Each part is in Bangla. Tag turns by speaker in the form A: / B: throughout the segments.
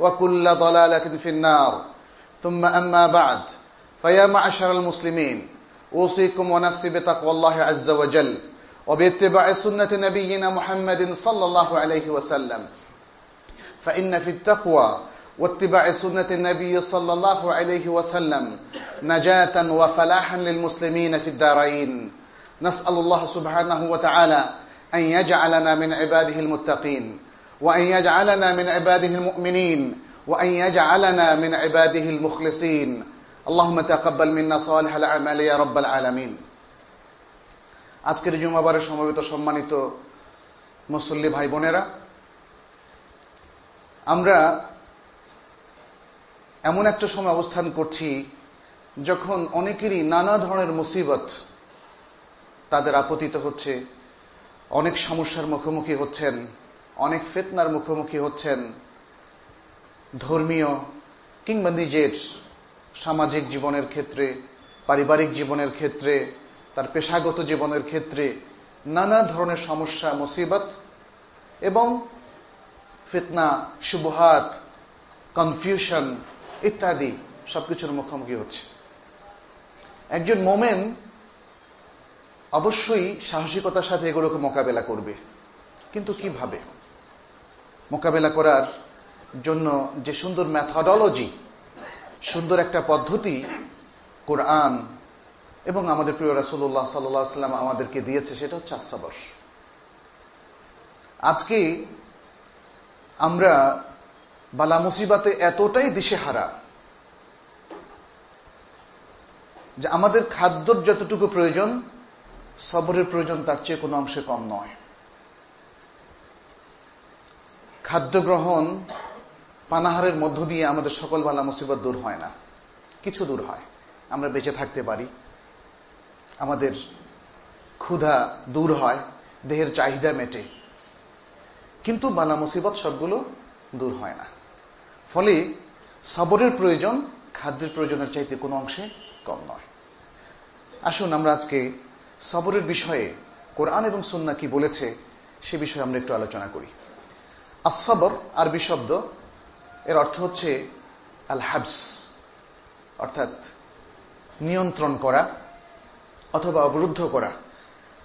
A: وكل ضلالة في النار. ثم أما بعد فيا معشر المسلمين أوصيكم ونفسي بتقوى الله عز وجل وباتباع سنة نبينا محمد صلى الله عليه وسلم. فإن في التقوى واتباع سنة النبي صلى الله عليه وسلم نجاة وفلاحا للمسلمين في الدارين. نسأل الله سبحانه وتعالى أن يجعلنا من عباده المتقين. وأن يجعلنا من عباده المؤمنين وأن يجعلنا من عباده المخلصين اللهم تقبل منا صالح الأعمال يا رب العالمين আজকের জুমাবারের সমবেত সম্মানিত মুসল্লি ভাই বোনেরা আমরা এমন একটা সময় অবস্থান করছি যখন অনেকেরই নানা ধরনের মুসিবত তাদের আপতিত হচ্ছে অনেক সমস্যার মুখোমুখি হচ্ছেন অনেক ফেতনার মুখোমুখি হচ্ছেন ধর্মীয় কিংবা নিজের সামাজিক জীবনের ক্ষেত্রে, পারিবারিক জীবনের ক্ষেত্রে, তার পেশাগত জীবনের ক্ষেত্রে নানা ধরনের সমস্যা, মুসিবত এবং ফিতনা শুভহাত কনফিউশন ইত্যাদি সবকিছুর মুখোমুখি হচ্ছে। একজন মোমেন অবশ্যই সাহসিকতার সাথে এগুলোকে মোকাবেলা করবে। কিন্তু কীভাবে? মোকাবেলা করার জন্য যে সুন্দর ম্যাথডোলজি সুন্দর একটা পদ্ধতি কোরআন এবং আমাদের প্রিয় রাসুল্লাহ সাল্লাম আমাদেরকে দিয়েছে, সেটা হচ্ছে আসাবর আজকে আমরা বালা মুসিবাতে এতটাই দিশেহারা যে আমাদের খাদ্যর যতটুকু প্রয়োজন, সবরের প্রয়োজন তার চেয়ে কোনো অংশে কম নয়। খাদ্য গ্রহণ পানাহারের মধ্য দিয়ে আমাদের সকল বালা মুসিবত দূর হয় না। কিছু দূর হয়। আমরা বেঁচে থাকতে পারি। আমাদের ক্ষুধা দূর হয়, দেহের চাহিদা মেটে। কিন্তু বালা মুসিবত সবগুলো দূর হয় না। ফলে সবরের প্রয়োজন, খাদ্যের প্রয়োজনের চাইতে কোনো অংশে কম নয়। আসুন আমরা আজকে সবরের বিষয়ে কোরআন এবং সুন্না কি বলেছে, সে বিষয়ে আমরা একটু আলোচনা করি। আসবর আরবি শব্দ, এর অর্থ হচ্ছে আল হাবস অর্থাৎ নিয়ন্ত্রণ করা অথবা অবরুদ্ধ করা।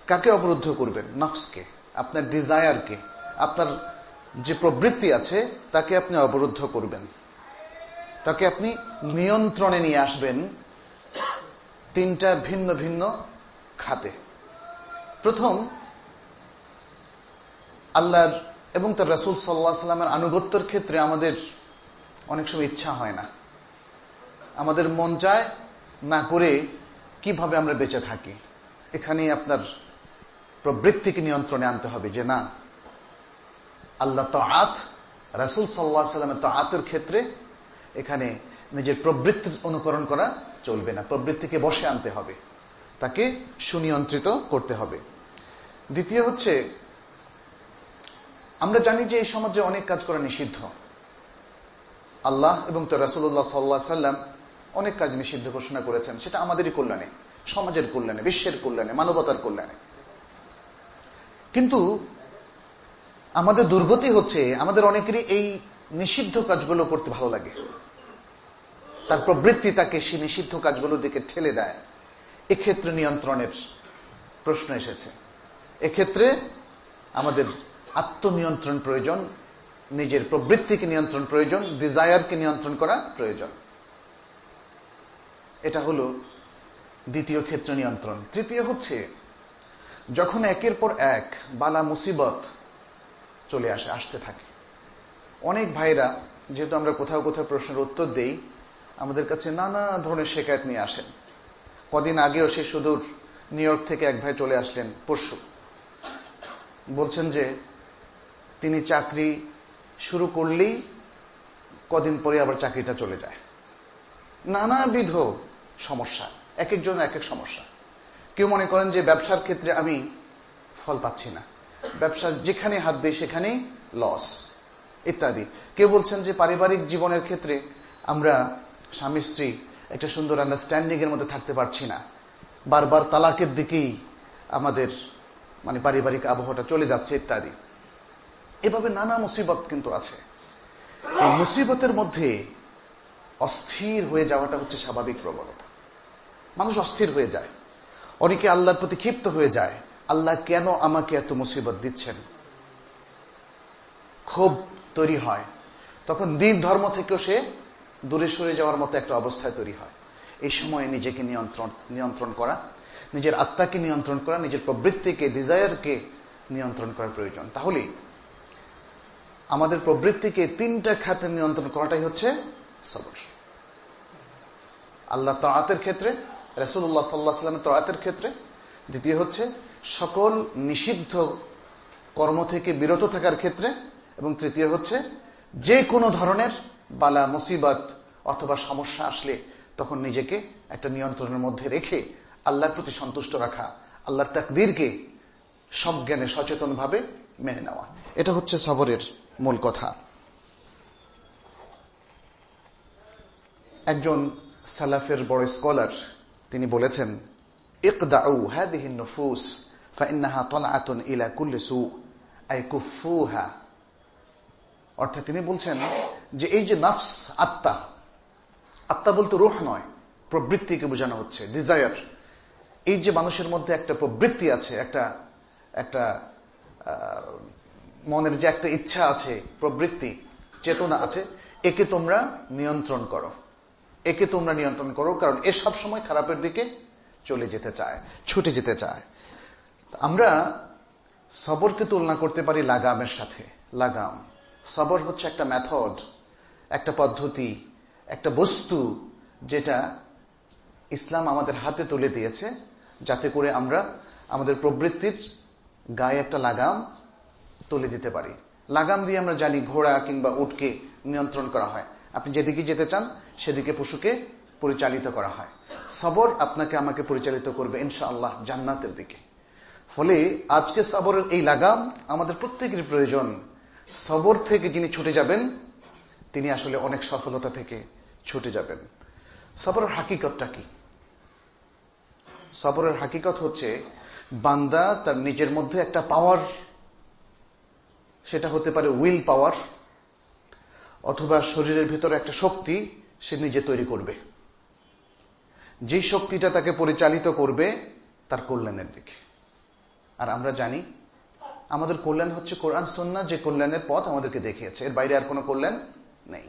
A: কাকে অবরুদ্ধ করবেন? নফসকে, আপনার ডিজায়ারকে আপনার যে প্রবৃত্তি আছে, তাকে আপনি অবরুদ্ধ করবেন। তাকে আপনি নিয়ন্ত্রণে নিয়ে আসবেন তিনটা ভিন্ন ভিন্ন খাতে। প্রথম, আল্লাহর এবং তার রাসুল সাল্লাহ সাল্লামের আনুগত্যের ক্ষেত্রে আমাদের অনেক সময় ইচ্ছা হয় না। আমাদের মন চায় না করে কীভাবে আমরা বেঁচে থাকি। এখানে আপনার প্রবৃত্তিকে নিয়ন্ত্রণে আনতে হবে যে না, আল্লাহ তো আত রাসুল সাল্লাহ সাল্লামের তো আতের ক্ষেত্রে এখানে নিজের প্রবৃত্তির অনুকরণ করা চলবে না। প্রবৃত্তিকে বসে আনতে হবে। তাকে সুনিয়ন্ত্রিত করতে হবে। দ্বিতীয় হচ্ছে আমরা জানি যে এই সমাজে অনেক কাজ করা নিষিদ্ধ। আল্লাহ এবং তো রাসুল্লাহ সাল্লাহ সাল্লাম অনেক কাজ নিষিদ্ধ ঘোষণা করেছেন। সেটা আমাদেরই কল্যাণে, সমাজের কল্যাণে, বিশ্বের কল্যাণে, মানবতার কল্যাণে। কিন্তু আমাদের দুর্গতি হচ্ছে, আমাদের অনেকেরই এই নিষিদ্ধ কাজগুলো করতে ভালো লাগে। তার প্রবৃত্তি তাকে সে নিষিদ্ধ কাজগুলোর দিকে ঠেলে দেয়। এক্ষেত্রে নিয়ন্ত্রণের প্রশ্ন এসেছে। এক্ষেত্রে আমাদের আত্মনিয়ন্ত্রণ প্রয়োজন, নিজের প্রবৃত্তিকে নিয়ন্ত্রণ প্রয়োজন ডিজায়ারকে নিয়ন্ত্রণ করা প্রয়োজন। এটা হলো দ্বিতীয় ক্ষেত্র নিয়ন্ত্রণ। তৃতীয় হচ্ছে, যখন একের পর এক বালা মুসিবত চলে আসে, আসতে থাকে। অনেক ভাইরা, যেহেতু আমরা কোথাও কোথাও প্রশ্নের উত্তর দেই, আমাদের কাছে নানা ধরনের শেখায়ত নিয়ে আসেন। কদিন আগেও সে সুদূর নিউ ইয়র্ক থেকে এক ভাই চলে আসলেন, পরশু। বলছেন যে তিনি চাকরি শুরু করলেই কদিন পরে আবার চাকরিটা চলে যায়। নানাবিধ সমস্যা এক একজন এক এক সমস্যা। কেউ মনে করেন যে ব্যবসার ক্ষেত্রে আমি ফল পাচ্ছি না। ব্যবসা যেখানে হাত দেয় সেখানেই লস ইত্যাদি। কেউ বলছেন যে পারিবারিক জীবনের ক্ষেত্রে আমরা স্বামী স্ত্রী একটা সুন্দর আন্ডারস্ট্যান্ডিং এর মধ্যে থাকতে পারছি না। বারবার তালাকের দিকেই আমাদের মানে পারিবারিক আবহাওয়াটা চলে যাচ্ছে ইত্যাদি। এভাবে নানা মুসিবত কিন্তু আছে। এই মুসিবতের মধ্যে অস্থির হয়ে যাওয়াটা হচ্ছে স্বাভাবিক প্রবণতা। মানুষ অস্থির হয়ে যায়। অনেকে আল্লাহর প্রতি ক্ষিপ্ত হয়ে যায়। আল্লাহ কেন আমাকে এত মুসিবত দিচ্ছেন? ক্ষোভ তৈরি হয়। তখন দিন ধর্ম থেকেও সে দূরে সরে যাওয়ার মতো একটা অবস্থায় তৈরি হয়। এই সময়ে নিজেকে নিয়ন্ত্রণ নিয়ন্ত্রণ করা, নিজের আত্মাকে নিয়ন্ত্রণ করা, নিজের প্রবৃত্তিকে ডিজায়ারকে নিয়ন্ত্রণ করার প্রয়োজন। তাহলে আমাদের প্রবৃত্তিকে তিনটা খাতে নিয়ন্ত্রণ করাটাই হচ্ছে সবর। আল্লাহ তাঁতের ক্ষেত্রে রসুল্লাহ সাল্লাহ সাল্লামের তাঁতের ক্ষেত্রে, দ্বিতীয় হচ্ছে সকল নিষিদ্ধ কর্ম থেকে বিরত থাকার ক্ষেত্রে, এবং তৃতীয় হচ্ছে যে কোনো ধরনের বালা, মুসিবত অথবা সমস্যা আসলে তখন নিজেকে একটা নিয়ন্ত্রণের মধ্যে রেখে আল্লাহর প্রতি সন্তুষ্ট রাখা, আল্লাহর তাকদিরকে সজ্ঞানে সচেতনভাবে মেনে নেওয়া। এটা হচ্ছে সবরের মূল কথা। একজন সালাফের বড় স্কলার, তিনি বলেছেন, ইকদাউ হাদিহি নুফুস তলাআতুন ইলা কুল্লি সু, আই কুফুহা অর্থাৎ তিনি বলছেন যে এই যে নফস, আত্মা আত্মা বলতে রুহ নয়, প্রবৃত্তিকে বোঝানো হচ্ছে ডিজায়ার এই যে মানুষের মধ্যে একটা প্রবৃত্তি আছে, একটা একটা মনের যে একটা ইচ্ছা আছে, প্রবৃত্তি, চেতনা আছে, একে তোমরা নিয়ন্ত্রণ করো। একে তোমরা নিয়ন্ত্রণ করো, কারণ এ সব সময় খারাপের দিকে চলে যেতে চায়, ছুটে যেতে চায়। আমরা সবরকে তুলনা করতে পারি লাগামের সাথে, লাগাম। সবর হচ্ছে একটা মেথড একটা পদ্ধতি, একটা বস্তু যেটা ইসলাম আমাদের হাতে তুলে দিয়েছে, যাতে করে আমরা আমাদের প্রবৃত্তির গায়ে একটা লাগাম তুলে দিতে পারি। লাগাম দিয়ে আমরা জানি ঘোড়া কিংবা উটকে নিয়ন্ত্রণ করা হয়। আপনি যেদিকে যেতে চান, সেদিকে পশুকে পরিচালিত করা হয়। সবর আপনাকে আমাকে পরিচালিত করবে ইনশা আল্লাহ জান্নাতের দিকে। ফলে আজকে সবরের এই লাগাম আমাদের প্রত্যেকের প্রয়োজন। সবর থেকে যিনি ছুটে যাবেন, তিনি আসলে অনেক সফলতা থেকে ছুটে যাবেন। সবরের হাকিকতটা কি? সবরের হাকিকত হচ্ছে, বান্দা তার নিজের মধ্যে একটা পাওয়ার সেটা হতে পারে উইল পাওয়ার অথবা শরীরের ভিতরে একটা শক্তি সে নিজে তৈরি করবে। যে শক্তিটা তাকে পরিচালিত করবে, তার কল্যাণের দিকে। আর আমরা জানি, আমাদের কল্যাণ হচ্ছে কোরআন সন্না যে কল্যাণের পথ আমাদেরকে দেখিয়েছে। এর বাইরে আর কোনো কল্যাণ নেই।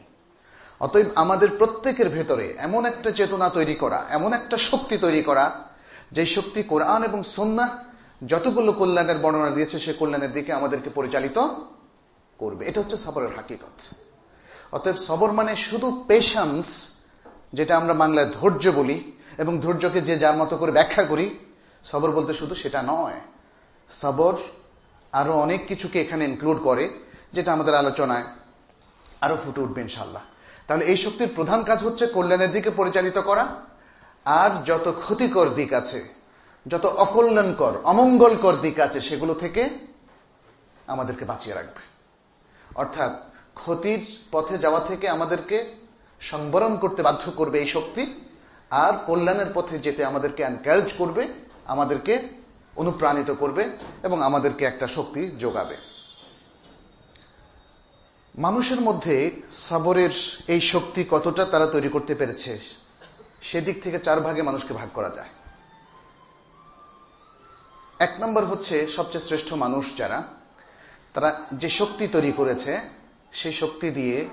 A: অতএব আমাদের প্রত্যেকের ভেতরে এমন একটা চেতনা তৈরি করা, এমন একটা শক্তি তৈরি করা যে শক্তি কোরআন এবং সন্না যতগুলো কল্যাণের বর্ণনা দিয়েছে, সে কল্যাণের দিকে আমাদেরকে পরিচালিত করবে। এটা হচ্ছে সবরের হাকিকত। অতএব সবর মানে শুধু পেশান্স যেটা আমরা বাংলায় ধৈর্য বলি, এবং ধৈর্যকে যে যার মতো করে ব্যাখ্যা করি, সবর বলতে শুধু সেটা নয়। সবর আরও অনেক কিছুকে এখানে ইনক্লুড করে, যেটা আমাদের আলোচনায় আরও ফুটে উঠবে ইনশাল্লাহ তাহলে এই শক্তির প্রধান কাজ হচ্ছে কল্যাণের দিকে পরিচালিত করা, আর যত ক্ষতিকর দিক আছে যত অকল্যাণকর, অমঙ্গলকর দিক আছে, সেগুলো থেকে আমাদেরকে বাঁচিয়ে রাখবে। অর্থাৎ ক্ষতির পথে যাওয়া থেকে আমাদেরকে সংবরণ করতে বাধ্য করবে এই শক্তি, আর কল্যাণের পথে যেতে আমাদেরকে এনকারেজ করবে, আমাদেরকে অনুপ্রাণিত করবে এবং আমাদেরকে একটা শক্তি যোগাবে। মানুষের মধ্যে সাবরের এই শক্তি কতটা তারা তৈরি করতে পেরেছে, সেদিক থেকে চার ভাগে মানুষকে ভাগ করা যায়। এক নম্বর হচ্ছে সবচেয়ে শ্রেষ্ঠ মানুষ যারা, তারা যে শক্তি তৈরি করেছে, সেই শক্তি দিয়ে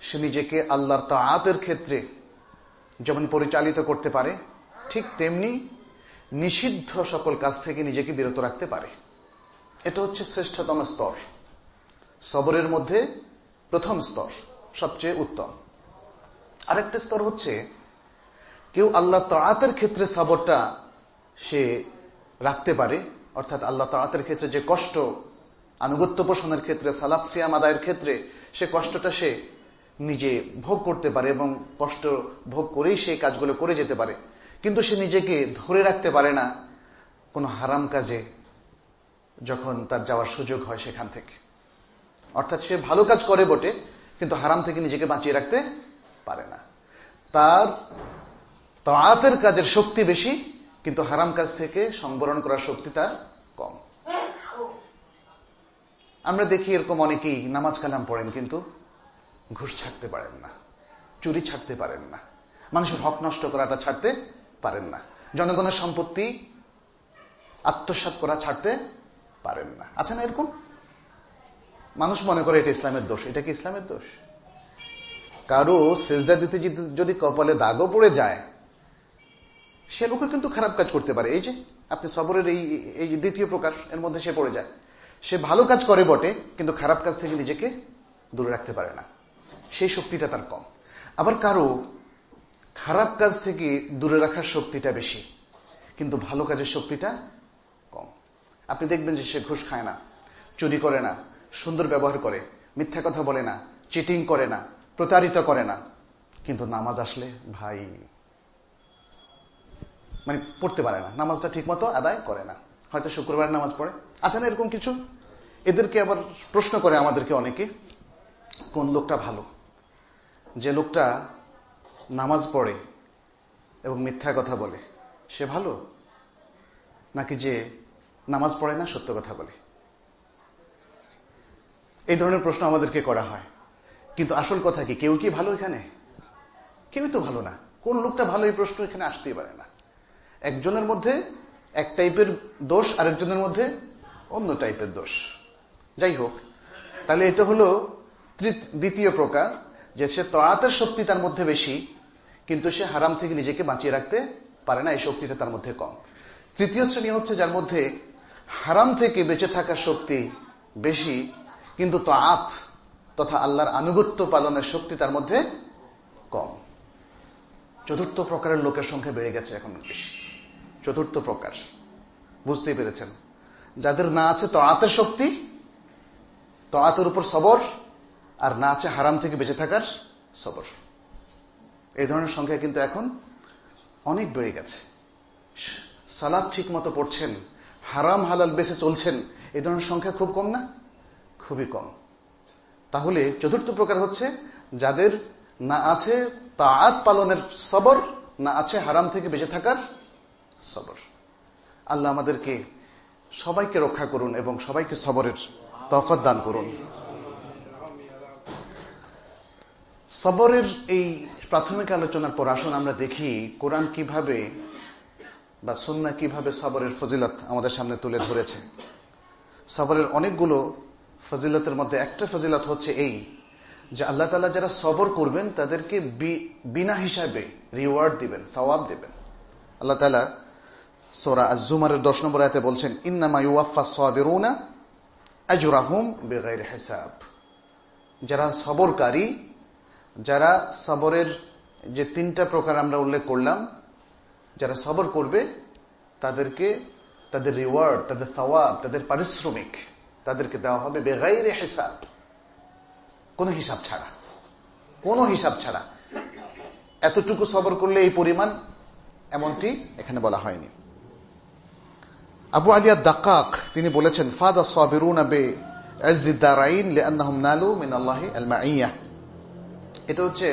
A: সে নিজেকে আল্লাহর তাঁতের ক্ষেত্রে যেমন পরিচালিত করতে পারে, ঠিক তেমনি নিষিদ্ধ সকল কাজ থেকে নিজেকে বিরত রাখতে পারে। এটা হচ্ছে শ্রেষ্ঠতম স্তর। সবরের মধ্যে প্রথম স্তর, সবচেয়ে উত্তম। আরেকটা স্তর হচ্ছে, কেউ আল্লাহ তাঁতের ক্ষেত্রে সবরটা সে রাখতে পারে, অর্থাৎ আল্লাহ তাঁতের ক্ষেত্রে যে কষ্ট, আনুগত্য পোষণের ক্ষেত্রে সালাদ সিয়াম আদায়ের ক্ষেত্রে, সে কষ্টটা সে নিজে ভোগ করতে পারে এবং কষ্ট ভোগ করেই সেই কাজগুলো করে যেতে পারে। কিন্তু সে নিজেকে ধরে রাখতে পারে না কোনো হারাম কাজে যখন তার যাওয়ার সুযোগ হয় সেখান থেকে। অর্থাৎ সে ভালো কাজ করে বটে, কিন্তু হারাম থেকে নিজেকে বাঁচিয়ে রাখতে পারে না। তার তাঁতের কাজের শক্তি বেশি কিন্তু হারাম কাজ থেকে সংবরণ করার শক্তি তার কম। আমরা দেখি এরকম অনেকেই নামাজ কালাম পড়েন কিন্তু ঘুষ ছাড়তে পারেন না, চুরি ছাড়তে পারেন না, মানুষের হক নষ্ট করাটা ছাড়তে পারেন না, জনগণের সম্পত্তি আত্মসাত করা ছাড়তে পারেন না। আছে না এরকম? মানুষ মনে করে এটা ইসলামের দোষ, এটা কি ইসলামের দোষ? কারও সেজদা দিতে যদি কপালে দাগও পড়ে যায় সে লোকে কিন্তু খারাপ কাজ করতে পারে। এই যে, আপনি সবরের এই এই দ্বিতীয় প্রকাশ, এর মধ্যে সে পড়ে যায়। সে ভালো কাজ করে বটে, কিন্তু খারাপ কাজ থেকে নিজেকে দূরে রাখতে পারে না। সেই শক্তিটা তার কম। আবার কারও খারাপ কাজ থেকে দূরে রাখার শক্তিটা বেশি, কিন্তু ভালো কাজের শক্তিটা কম। আপনি দেখবেন যে সে ঘুষ খায় না, চুরি করে না, সুন্দর ব্যবহার করে, মিথ্যা কথা বলে না চিটিং করে না, প্রতারিত করে না। কিন্তু নামাজ আসলে ভাই মানে পড়তে পারে না, নামাজটা ঠিক মতো আদায় করে না। হয়তো শুক্রবার নামাজ পড়ে। আছে না এরকম কিছু? এদেরকে আবার প্রশ্ন করে আমাদেরকে অনেকে, কোন লোকটা ভালো? যে লোকটা নামাজ পড়ে এবং মিথ্যা কথা বলে, সে ভালো? নাকি যে নামাজ পড়ে না সত্য কথা বলে? এই ধরনের প্রশ্ন আমাদেরকে করা হয়। কিন্তু আসল কথা কি, কেউ কি ভালো এখানে? কেউই তো ভালো না। কোন লোকটা ভালো এই প্রশ্ন এখানে আসতেই পারে না। একজনের মধ্যে এক টাইপের দোষ, আরেকজনের মধ্যে অন্য টাইপের দোষ। যাই হোক, তাহলে এটা হলো দ্বিতীয় প্রকার, যে সে তয়াতের শক্তি তার মধ্যে বেশি, কিন্তু সে হারাম থেকে নিজেকে বাঁচিয়ে রাখতে পারে না, এই শক্তিটা তার মধ্যে কম। তৃতীয় শ্রেণি হচ্ছে যার মধ্যে হারাম থেকে বেঁচে থাকার শক্তি বেশি, কিন্তু তো আত তথা আল্লাহর আনুগত্য পালনের শক্তি তার মধ্যে কম। চতুর্থ প্রকারের লোকের সংখ্যা বেড়ে গেছে এখন বেশি। চতুর্থ প্রকার। বুঝতেই পেরেছেন? যাদের না আছে তআতের শক্তি তআতের উপর সবর, আর না আছে হারাম থেকে বেঁচে থাকার সবর। এই ধরনের সংখ্যা কিন্তু এখন অনেক বেড়ে গেছে। সালাদ ঠিক মতো পড়ছেন, হারাম হালাল বেছে চলছেন, এই ধরনের সংখ্যা খুব কম না? খুবই কম। তাহলে চতুর্থ প্রকার হচ্ছে যাদের না আছে তাঁত পালনের সবর না আছে হারাম থেকে বেঁচে থাকার সবর? আল্লাহ আমাদেরকে সবাইকে রক্ষা করুন এবং সবাইকে সবরের তফত দান করুন। সবরের এই প্রাথমিক আলোচনার পর আসুন আমরা দেখি কোরআন কীভাবে বা সুন্না কীভাবে সবরের ফজিলত আমাদের সামনে তুলে ধরেছে। সবরের অনেকগুলো ফজিলতের মধ্যে একটা ফজিলত হচ্ছে এই যে আল্লাহ তালা যারা সবর করবেন, তাদেরকে বিনা হিসাবে রিওয়ার্ড দিবেন, সওয়াব দিবেন। আল্লাহ তালা সোরা আজুমারের দশ নম্বর আয়তে বলছেন, ইন্নামা ইউফা সাবিরুনা আজরাহুম বেগাইর হিসাব। যারা সবরকারী, যারা সবরের যে তিনটা প্রকার আমরা উল্লেখ করলাম, যারা সবর করবে, তাদেরকে তাদের রিওয়ার্ড তাদের সওয়াব, তাদের পারিশ্রমিক তাদেরকে দেওয়া হবে বেগাইরে হিসাব। কোনো হিসাব ছাড়া, কোনো হিসাব ছাড়া। এতটুকু সবর করলে এই পরিমাণ এমনটি এখানে বলা হয়নি। আবু আলিয়া দাকাক তিনি বলেছেন ফাদা সাবিরুন বে আজিদ্দারাইন লিআন্নাহুম নালু মিন আল্লাহি আল মাইয়া এটা হচ্ছে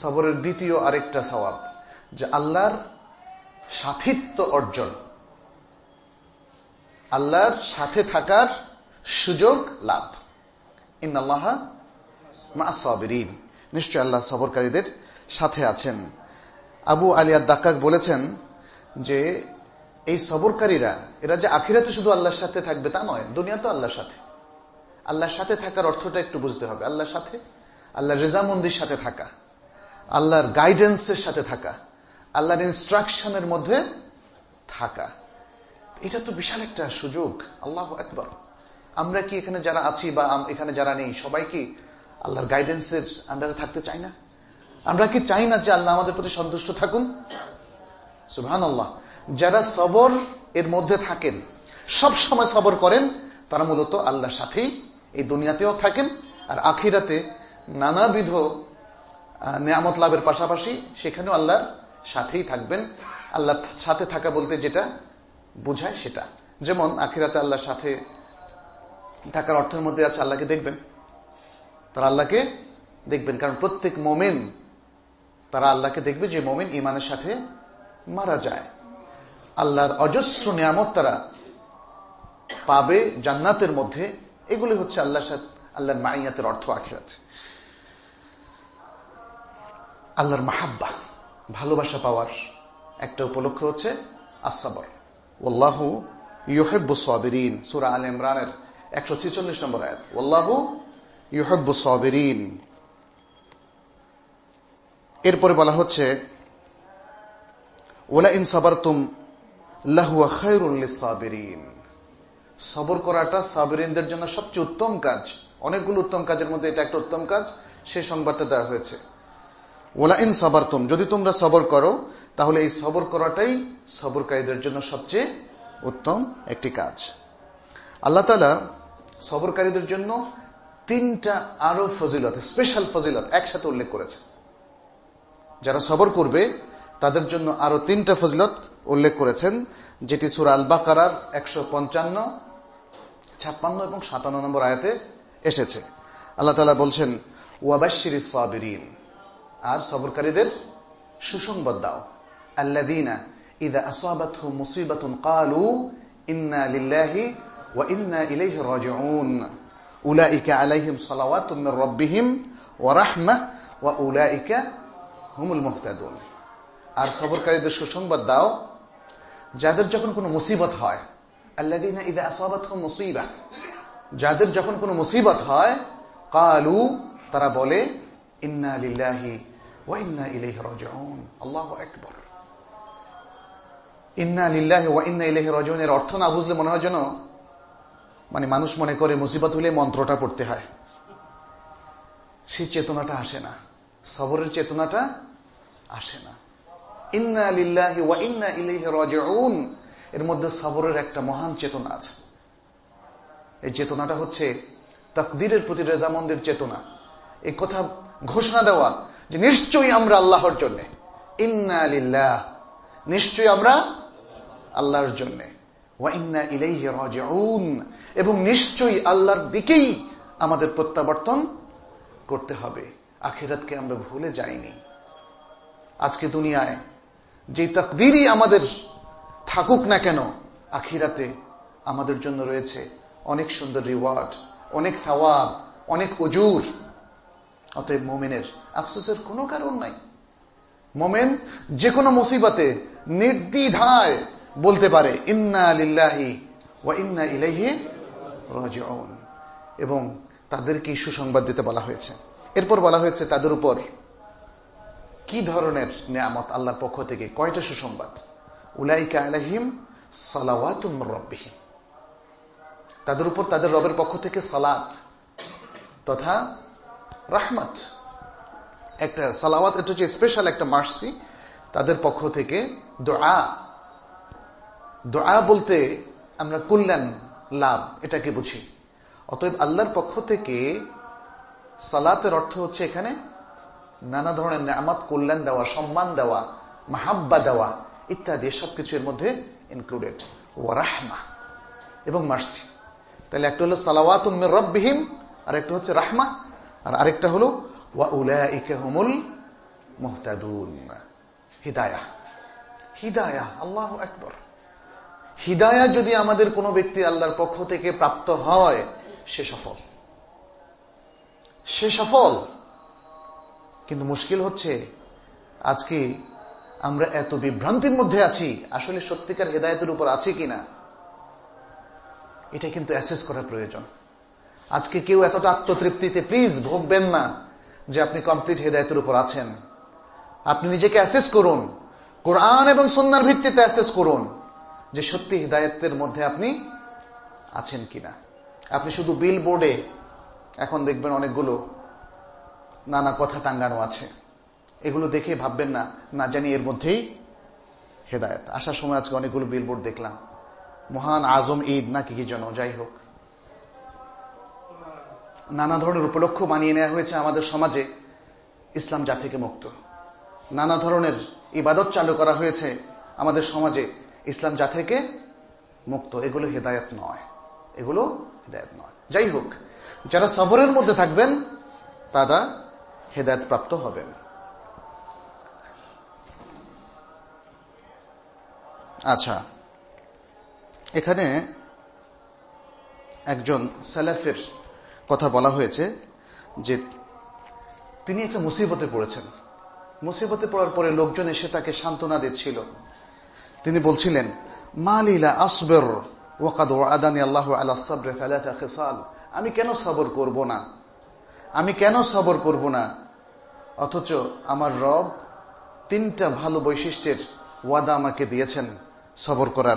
A: সবরের দ্বিতীয় আরেকটা সওয়াব, যে আল্লাহর সাথিত্ব অর্জন, আল্লাহর সাথে থাকার সুযোগ লাভ। ইন আল্লাহ নিশ্চয় আল্লাহ সবরকারীদের সাথে আছেন। আবু আলিয়া দাক্কাক বলেছেন যে, এই সবরকারীরা, এরা যে আখিরাতে শুধু আল্লাহর সাথে থাকবে তা নয় দুনিয়া তো আল্লাহর সাথে। আল্লাহর সাথে থাকার অর্থটা একটু বুঝতে হবে। আল্লাহর সাথে, আল্লাহর রেজামন্দির সাথে থাকা, আল্লাহর গাইডেন্সের সাথে থাকা, আল্লাহর ইনস্ট্রাকশনের মধ্যে থাকা। এটা তো বিশাল একটা সুযোগ। আল্লাহ একবার আমরা কি এখানে যারা আছি বা এখানে যারা নেই, সবাই কি আল্লাহর গাইডেন্সের আন্ডারে থাকতে চাই না। আমরা কি চাই না যে আল্লাহ আমাদের প্রতি সন্তুষ্ট থাকুন? সুহান আল্লাহ যারা সবর এর মধ্যে থাকেন, সব সময় সবর করেন, তারা মূলত আল্লাহর সাথেই এই দুনিয়াতেও থাকেন আর আখিরাতে নানাবিধ নিয়ামত লাভের পাশাপাশি সেখানেও আল্লাহর সাথেই থাকবেন। আল্লাহ সাথে থাকা বলতে যেটা বোঝায় সেটা। যেমন আখিরাতে আল্লাহর সাথে থাকার অর্থের মধ্যে আছে, আল্লাহকে দেখবেন। তারা আল্লাহকে দেখবেন। কারণ প্রত্যেক মোমেন, তারা আল্লাহকে দেখবে যে মোমেন ইমানের সাথে মারা যায়। আল্লাহর অজস্র নিয়ামত তারা পাবে জান্নাতের মধ্যে। এগুলি হচ্ছে আল্লাহর সাথে, আল্লাহর মাইয়াতের অর্থ আখিরাত। আল্লাহর মাহাব্বা, ভালোবাসা পাওয়ার একটা উপলক্ষ হচ্ছে আসাবর ওল্লাহু ইউহেব্বু সাবিরিন, সুরা আল ইমরানের একশো ছিচল্লিশ নম্বর আয়াত। ওল্লাহু ইউহেব্বু সাবিরিন। এরপরে বলা হচ্ছে ওলা ইন সাবারতুম লাহুয়া খায়রুল সাবিরিন সবর করাটা সাবিরিনদের জন্য সবচেয়ে উত্তম কাজ। অনেকগুলো উত্তম কাজের মধ্যে এটা একটা উত্তম কাজ সেই সংবাদটা দেওয়া হয়েছে। ওলা ইন সাবারতুম, যদি তোমরা সবর করো, তাহলে এই সবর করাটাই সবরকারীদের জন্য সবচেয়ে উত্তম একটি কাজ। আল্লাহ তালা সবরকারীদের জন্য তিনটা আরও ফজিলত স্পেশাল ফজিলত একসাথে উল্লেখ করেছে। যারা সবর করবে, তাদের জন্য আরও তিনটা ফজিলত উল্লেখ করেছেন, যেটি সুরা আল বাকারার একশো পঞ্চান্ন, ছাপ্পান্ন এবং সাতান্ন নম্বর আয়াতে এসেছে। আল্লাহ তালা বলছেন ওয়াবাশির সাবিরিন আর সবরকারীদের সুসংবাদ দাও। আল্লাদিনা ইদা আসাবাতহু মুসিবাতুন কালু ইন্না লিল্লাহি ওয়া ইন্না ইলাইহি রাজিউন উলাইকা আলাইহিম সালাওয়াতুম মির রাব্বিহিম ওয়া রাহমাহ ওয়া উলাইকা হুমুল মুহতাদুন। আর সবরকারীদের সুসংবাদ দাও, যাদের যখন কোনো মুসিবত হয় আল্লাদিনা ইদা আসাবাতহুম মুসিবা, যাদের যখন কোনো মুসিবত হয়, কালু, তারা বলে, ইন্না লিল্লাহি ওয়া ইন্না ইলাইহি রাজিউন। আল্লাহু আকবার। ইন্না লিল্লাহি ওয়া ইন্না ইলাইহি রাজিউন এর অর্থ না বুঝলে মনে হয় যেন মানে মানুষ মনে করে মুসিবত হলে মন্ত্রটা পড়তে হয়। সেই চেতনাটা আসে না। সবরের চেতনাটা আসে না। ইন্না লিল্লাহি ওয়া ইন্না ইলাইহি রাজিউন। এর মধ্যে সবরের একটা মহান চেতনা আছে। এই চেতনাটা হচ্ছে তাকদিরের প্রতি রেজামন্দের চেতনা। এই কথা ঘোষণা দেওয়া যে নিশ্চয়ই আমরা আল্লাহর জন্য। ইন্না লিল্লাহ। নিশ্চয়ই আমরা আল্লাহর জন্য। এবং নিশ্চয়ই আল্লাহর দিকেই আমাদের প্রত্যাবর্তন করতে হবে। আখিরাতকে আমরা ভুলে যাইনি। আজকে দুনিয়ায় যে তকদিরই আমাদের থাকুক না কেন, আখিরাতে আমাদের জন্য রয়েছে অনেক সুন্দর রিওয়ার্ড অনেক থাওয়াব অনেক অজুর অতএব মোমেনের আফসোসের কোনো কারণ নাই। মোমেন যে কোনো মুসিবতে, নির্দ্বিধায় বলতে পারে, ইন্না লিল্লাহি ওয়া ইন্না ইলাইহি রাজিউন। এবং তাদেরকে সুসংবাদ দিতে বলা হয়েছে। এরপর বলা হয়েছে, তাদের উপর কি ধরনের নিয়ামত আল্লাহর পক্ষ থেকে? কয়টা সুসংবাদ? উলাইকা আলহিম সালাওয়াতুম রব্বিহিম। তাদের উপর তাদের রবের পক্ষ থেকে সালাত তথা রাহমাত। একটা সালাওয়াত, এটা হচ্ছে স্পেশাল একটা মার্সি তাদের পক্ষ থেকে দোয়া দোয়া বলতে আমরা কল্যাণ, লাভ, এটাকে বুঝি। অতএব আল্লাহর পক্ষ থেকে সালাতের অর্থ হচ্ছে এখানে নানা ধরনের নামাত কল্যাণ দেওয়া, সম্মান দেওয়া, মাহাব্বা দেওয়া ইত্যাদি সব কিছুর মধ্যে ইনক্লুডেড ও রাহমা। এবং মার্সি। তাহলে একটা হলো সালাওয়াত রব্বিহিম আর একটা হচ্ছে রাহমা, আর আরেকটা হলো ওয়া উলাইকাহুমুল মুহতাদুন। হিদায়া। হিদায়া, আল্লাহু আকবার। হিদায়া যদি আমাদের কোনো ব্যক্তি আল্লাহর পক্ষ থেকে প্রাপ্ত হয়, সে সফল। সে সফল। কিন্তু মুশকিল হচ্ছে আজকে আমরা এত বিভ্রান্তির মধ্যে আছি, আসলে সত্যিকার হেদায়তের উপর আছে কিনা? এটা কিন্তু অ্যাসেস করা প্রয়োজন। আজকে কেউ এতটা আত্মতৃপ্তিতে প্লিজ ভোগবেন না যে আপনি কমপ্লিট হেদায়তের উপর আছেন। আপনি নিজেকে অ্যাসেস করুন। কোরআন এবং সন্ন্যার ভিত্তিতে অ্যাসেস করুন। যে সত্যি হৃদায়তের মধ্যে আপনি আছেন কিনা। আপনি শুধু বিল বোর্ডে এখন দেখবেন অনেকগুলো নানা কথা টাঙ্গানো আছে। এগুলো দেখে ভাববেন না না জানি এর মধ্যেই হেদায়ত। আসার সময় আজকে অনেকগুলো বিলবোর্ড দেখলাম। মহান আজম ঈদ নাকি কি যেন, যাই হোক। নানা ধরনের উপলক্ষ মানিয়ে নেওয়া হয়েছে আমাদের সমাজে ইসলাম থেকে মুক্ত। নানা ধরনের ইবাদত চালু করা হয়েছে আমাদের সমাজে। ইসলাম যা থেকে মুক্ত, এগুলো হেদায়ত নয়। এগুলো হেদায়ত নয়। যাই হোক, যারা সবরের মধ্যে থাকবেন, তারা হেদায়ত প্রাপ্ত হবেন। আচ্ছা এখানে একজন স্যালাফের কথা বলা হয়েছে যে তিনি একটা মুসিবতে পড়েছেন। মুসিবতে পড়ার পরে লোকজন এসে তাকে সান্ত্বনা দিচ্ছিল। তিনি বলছিলেন মালিলা আসবের ওয়াকাদ আদানি আল্লাহ আল্লাহ আমি কেন সবর করব না? আমি কেন সবর করব না? অথচ আমার রব তিনটা ভালো বৈশিষ্ট্যের ওয়াদা আমাকে দিয়েছেন সবর করার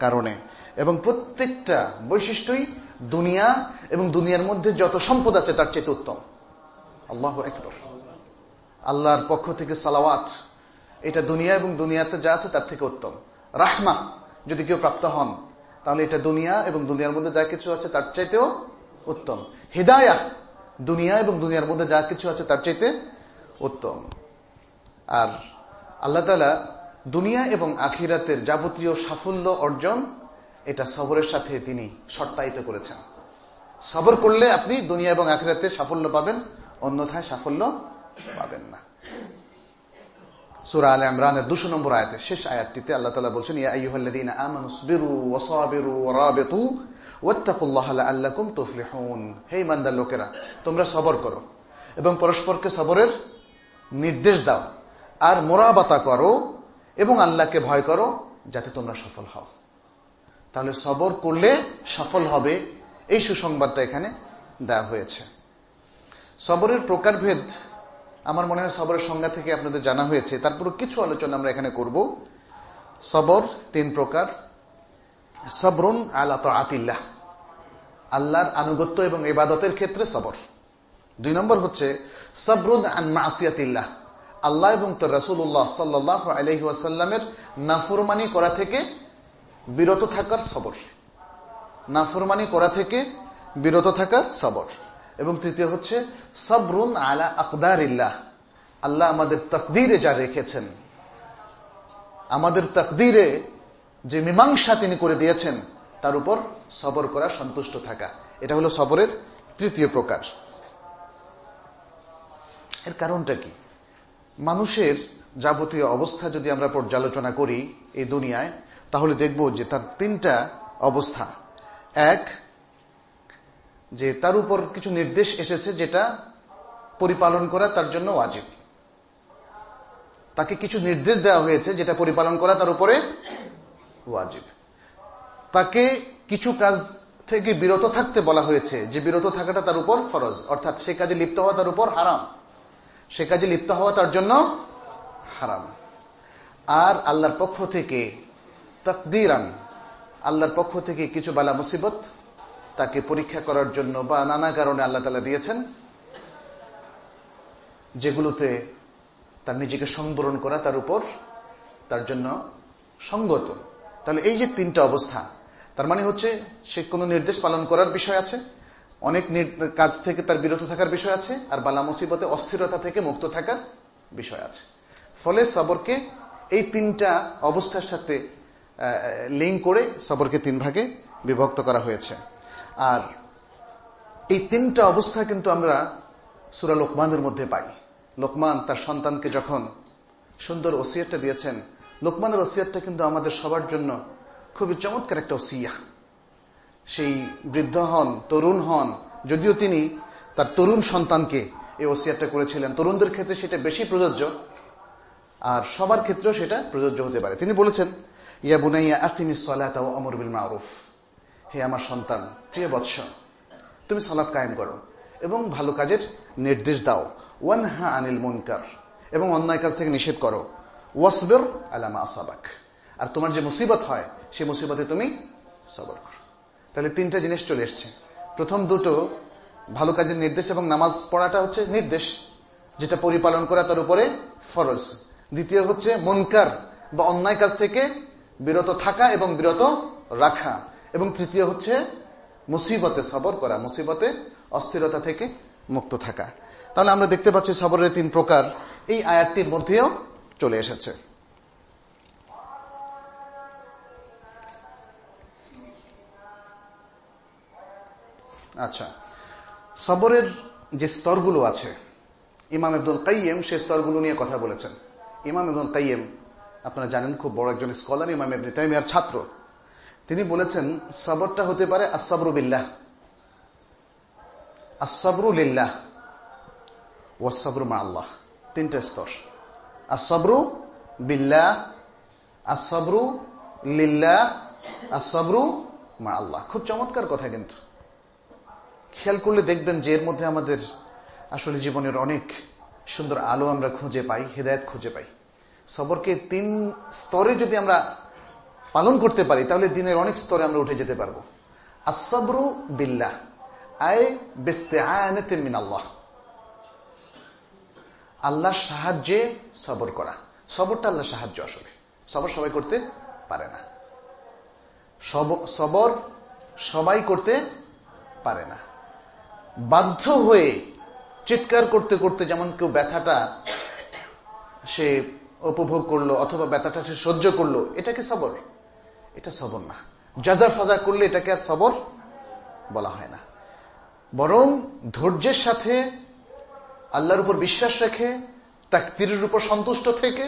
A: কারণে। এবং প্রত্যেকটা বৈশিষ্ট্যই দুনিয়া এবং দুনিয়ার মধ্যে যত সম্পদ আছে তার চেয়ে উত্তম। আল্লাহ একবার আল্লাহর পক্ষ থেকে সালাওয়াত এটা দুনিয়া এবং দুনিয়াতে যা আছে তার থেকে উত্তম। রাহমা, যদি কেউ প্রাপ্ত হন, তাহলে এটা দুনিয়া এবং দুনিয়ার মধ্যে যা কিছু আছে তার চাইতেও উত্তম। হৃদায়া, দুনিয়া এবং দুনিয়ার মধ্যে যা কিছু আছে তার চাইতে উত্তম। আর আল্লাহ তালা দুনিয়া এবং আখিরাতের যাবতীয় সাফল্য অর্জন এটা সবরের সাথে তিনি শর্তায়িত করেছেন। সবর করলে আপনি দুনিয়া এবং আখিরাতে সাফল্য পাবেন, অন্যথায় সাফল্য পাবেন না। সুরা আল ইমরানের দুশো নম্বর আয়াতের শেষ আয়াতটিতে আল্লাহ তালা বলছেন, ইয়া আইয়ুহাল্লাযীনা আমানু সবিরু ওয়াসাবিরু ওয়ারাবিতু ওয়াত্তাকুল্লাহ লাআল্লাকুম তুফলিহুন। হে ইমানদার লোকেরা, তোমরা সবর করো এবং পরস্পরকে সবরের নির্দেশ দাও। আর মোরাবাতা করো এবং আল্লাহকে ভয় করো যাতে তোমরা সফল হও। তাহলে সবর করলে সফল হবে, এই সুসংবাদটা এখানে দেওয়া হয়েছে। সবরের প্রকারভেদ আমার মনে হয় সবরের সংজ্ঞা থেকে আপনাদের জানা হয়েছে। তারপর কিছু আলোচনা আমরা এখানে করব। সবর, তিন প্রকার। সবরুন আল্লাহ আতিল্লাহ আল্লাহর আনুগত্য এবং ইবাদতের ক্ষেত্রে সবর। দুই নম্বর হচ্ছে, সবরুন আন আল্লাহ এবং তোর রসুল্লাহ সাল্লাহ আলহিহাসাল্লামের নাফরমানি করা থেকে বিরত থাকার সবর। নাফরমানি করা থেকে বিরত থাকার সবর। এবং তৃতীয় হচ্ছে, সবরুন আলা আকদার ইল্লাহ আল্লাহ আমাদের তকদিরে যা রেখেছেন, আমাদের তকদিরে যে মীমাংসা তিনি করে দিয়েছেন, তার উপর সবর করা, সন্তুষ্ট থাকা। এটা হলো সবরের তৃতীয় প্রকার। এর কারণটা কি? মানুষের যাবতীয় অবস্থা যদি আমরা পর্যালোচনা করি এই দুনিয়ায়, তাহলে দেখব যে তার তিনটা অবস্থা। এক যে তার উপর কিছু নির্দেশ এসেছে যেটা পরিপালন করা তার জন্য ওয়াজিব। তাকে কিছু নির্দেশ দেওয়া হয়েছে যেটা পরিপালন করা তার উপরে ওয়াজিব। তাকে কিছু কাজ থেকে বিরত থাকতে বলা হয়েছে যে বিরত থাকাটা তার উপর ফরজ। অর্থাৎ সে কাজে লিপ্ত হওয়া তার উপর হারাম। সে কাজে লিপ্ত হওয়া তার জন্য হারাম। আর আল্লাহর পক্ষ থেকে তকদিরান, আল্লাহর পক্ষ থেকে কিছু বালা মুসিবত তাকে পরীক্ষা করার জন্য বা নানা কারণে আল্লাহ তালা দিয়েছেন, যেগুলোতে তার নিজেকে সংবরণ করা তার উপর তার জন্য সঙ্গত। তাহলে এই যে তিনটা অবস্থা, তার মানে হচ্ছে সে কোনো নির্দেশ পালন করার বিষয় আছে, অনেক কাজ থেকে তার বিরত থাকার বিষয় আছে, আর বালা মুসিবতে অস্থিরতা থেকে মুক্ত থাকার বিষয় আছে। ফলে সবরকে এই তিনটা অবস্থার সাথে লিঙ্ক করে সবরকে তিন ভাগে বিভক্ত করা হয়েছে। আর এই তিনটা অবস্থা কিন্তু আমরা সুরা লোকমানের মধ্যে পাই। লোকমান তার সন্তানকে যখন সুন্দর ওসিয়াতটা দিয়েছেন, লোকমানের ওসিয়াতটা কিন্তু আমাদের সবার জন্য খুবই চমৎকার একটা ওসিয়া। সেই বৃদ্ধ হন, তরুণ হন, যদিও তিনি তার তরুণ সন্তানকে এই ওসিয়াতটা করেছিলেন। তরুণদের ক্ষেত্রে সেটা বেশি প্রযোজ্য, আর সবার ক্ষেত্রেও সেটা প্রযোজ্য হতে পারে। তিনি বলেছেন, ইয়া বুনাইয়া আকিমিস সালাত ও অমর বিল মারুফ। হে আমার সন্তান, প্রিয় বৎস, তুমি সালাত কায়েম করো এবং ভালো কাজের নির্দেশ দাও। ওয়ান হা আনিল মুনকার, এবং অন্যায় কাজ থেকে নিষেধ করো। ওয়াসবের আলামা আসাবাক, আর তোমার যে মুসিবত হয়, সে মুসিবতে তুমি সবর করো। তাহলে তিনটা জিনিস চলে এসছে। প্রথম দুটো, ভালো কাজের নির্দেশ এবং নামাজ পড়াটা হচ্ছে নির্দেশ, যেটা পরিপালন করা তার উপরে ফরজ। দ্বিতীয় হচ্ছে মনকার, বা অন্যায় কাজ থেকে বিরত থাকা এবং বিরত রাখা। এবং তৃতীয় হচ্ছে মুসিবতে সবর করা, মুসিবতে অস্থিরতা থেকে মুক্ত থাকা। তাহলে আমরা দেখতে পাচ্ছি সবরের তিন প্রকার, এই আয়াতটির মধ্যেও চলে এসেছে। আচ্ছা সবরের যে স্তরগুলো আছে, ইমাম আব্দুল কাইয়েম সে স্তরগুলো নিয়ে কথা বলেছেন। ইমাম আব্দুল কাইয়েম আপনারা জানেন, খুব বড় একজন স্কলার, ইমাম ইবনে তাইমিয়ার ছাত্র। তিনি বলেছেন, সবরটা হতে পারে আসাবরু বিল্লাহ। আসাবরু লিল্লাহ ওয়াসাবরু মা আল্লাহ। তিনটা স্তর। আসাবরু বিল্লাহ। আসাবরু লিল্লাহ। আসাবরু মা আল্লাহ। খুব চমৎকার কথা কিন্তু। খেয়াল করলে দেখবেন যে এর মধ্যে আমাদের আসলে জীবনের অনেক সুন্দর আলো আমরা খুঁজে পাই, হৃদায়ত খুঁজে পাই। সবরকে তিন স্তরে যদি আমরা পালন করতে পারি, তাহলে দিনের অনেক স্তরে আমরা উঠে যেতে পারব। আসবরু বিল্লাহ মিন আল্লাহ আল্লাহ সাহায্যে সবর করা। সবরটা আল্লাহ সাহায্য আসলে। সবর সবাই করতে পারে না। সবর সবাই করতে পারে না। বাধ্য হয়ে চিৎকার করতে করতে যেমন কেউ ব্যথাটা সে উপভোগ করল অথবা ব্যথাটা সে সহ্য করল, এটাকে সবর। এটা সবর না। যাজা ফাজা করলে এটাকে আর সবর বলা হয় না। বরং ধৈর্যের সাথে আল্লাহর উপর বিশ্বাস রেখে তাকতিরের উপর সন্তুষ্ট থেকে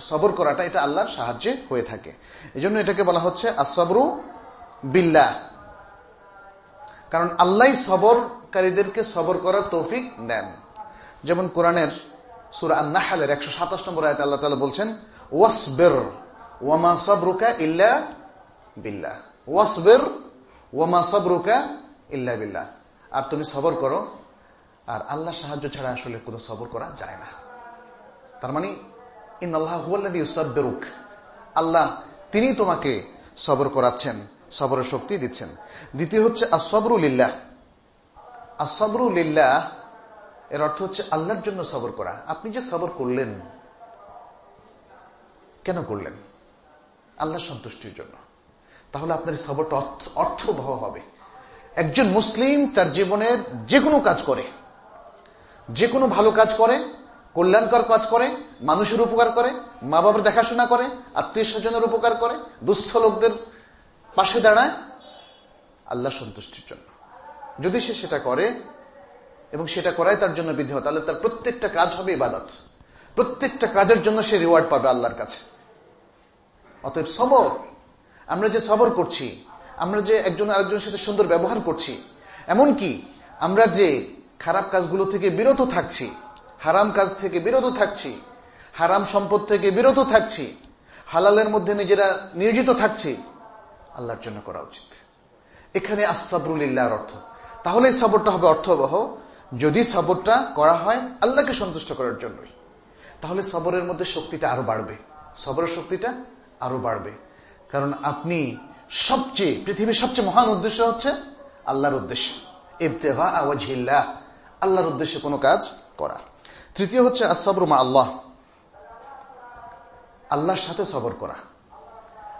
A: সবর করাটা এটা আল্লাহর সাহায্যে হয়ে থাকে। এই জন্য এটাকে বলা হচ্ছে আসবরু বিল্লা কারণ আল্লাহ সবরকারীদেরকে সবর করার তৌফিক দেন। যেমন কোরআনের সুরা আন্নাহালের একশো সাতাশ নম্বর আয়তে আল্লাহ তালা বলছেন, ওয়াসবের ওয়ামা সবরুকা ইল্লা বিল্লাহ ওয়াসবের ওয়ামা সবরুকা ইল্লা বিল্লাহ আর তুমি সবর করো, আর আল্লাহ সাহায্য ছাড়া আসলে কোনো সবর করা যায় না। তার মানে ইন আল্লাহ ইউসাবেরুক আল্লাহ, তিনি তোমাকে সবর করাচ্ছেন, সবরের শক্তি দিচ্ছেন। দ্বিতীয় হচ্ছে আসবরুলিল্লাহ আসবরুলিল্লাহ এর অর্থ হচ্ছে, আল্লাহর জন্য সবর করা। আপনি যে সবর করলেন, কেন করলেন? আল্লাহ সন্তুষ্টির জন্য। তাহলে আপনার সবরটা অর্থবহ হবে। একজন মুসলিম তার জীবনের যে কোনো কাজ করে। যে কোনো ভালো কাজ করে, কল্যাণকর কাজ করে, মানুষের উপকার করে মা বাবার দেখাশোনা করে, আত্মীয় স্বজনের উপকার করে, দুস্থ লোকদের পাশে দাঁড়ায়, আল্লাহ সন্তুষ্টির জন্য। যদি সে সেটা করে এবং সেটা করায় তার জন্য বিধি হয় তাহলে তার প্রত্যেকটা কাজ হবে ইবাদত। প্রত্যেকটা কাজের জন্য সে রিওয়ার্ড পাবে আল্লাহর কাছে। অতএব সবর। আমরা যে সবর করছি, আমরা যে একজন আরেকজনের সাথে সুন্দর ব্যবহার করছি এমন কি আমরা যে খারাপ কাজগুলো থেকে বিরত থাকছি, হারাম কাজ থেকে বিরত থাকছি, হারাম সম্পদ থেকে বিরত থাকছি, হালালের মধ্যে নিজেরা নিয়োজিত থাকছি, আল্লাহর জন্য করা উচিত। এখানে আসাবরুলিল্লাহর অর্থ। তাহলে সবরটা হবে অর্থবহ। যদি সবরটা করা হয়, আল্লাহকে সন্তুষ্ট করার জন্যই। তাহলে সবরের মধ্যে শক্তিটা আরও বাড়বে। সবরের শক্তিটা আরও বাড়বে। কারণ আপনি সবচেয়ে, পৃথিবীর সবচেয়ে মহান উদ্দেশ্য হচ্ছে আল্লাহর উদ্দেশ্য। ইবতেহা আওয়াজহিল্লাহ আল্লাহর উদ্দেশ্যে কোনো কাজ করা। তৃতীয় হচ্ছে আসাবরুমা আল্লাহ আল্লাহর সাথে সবর করা।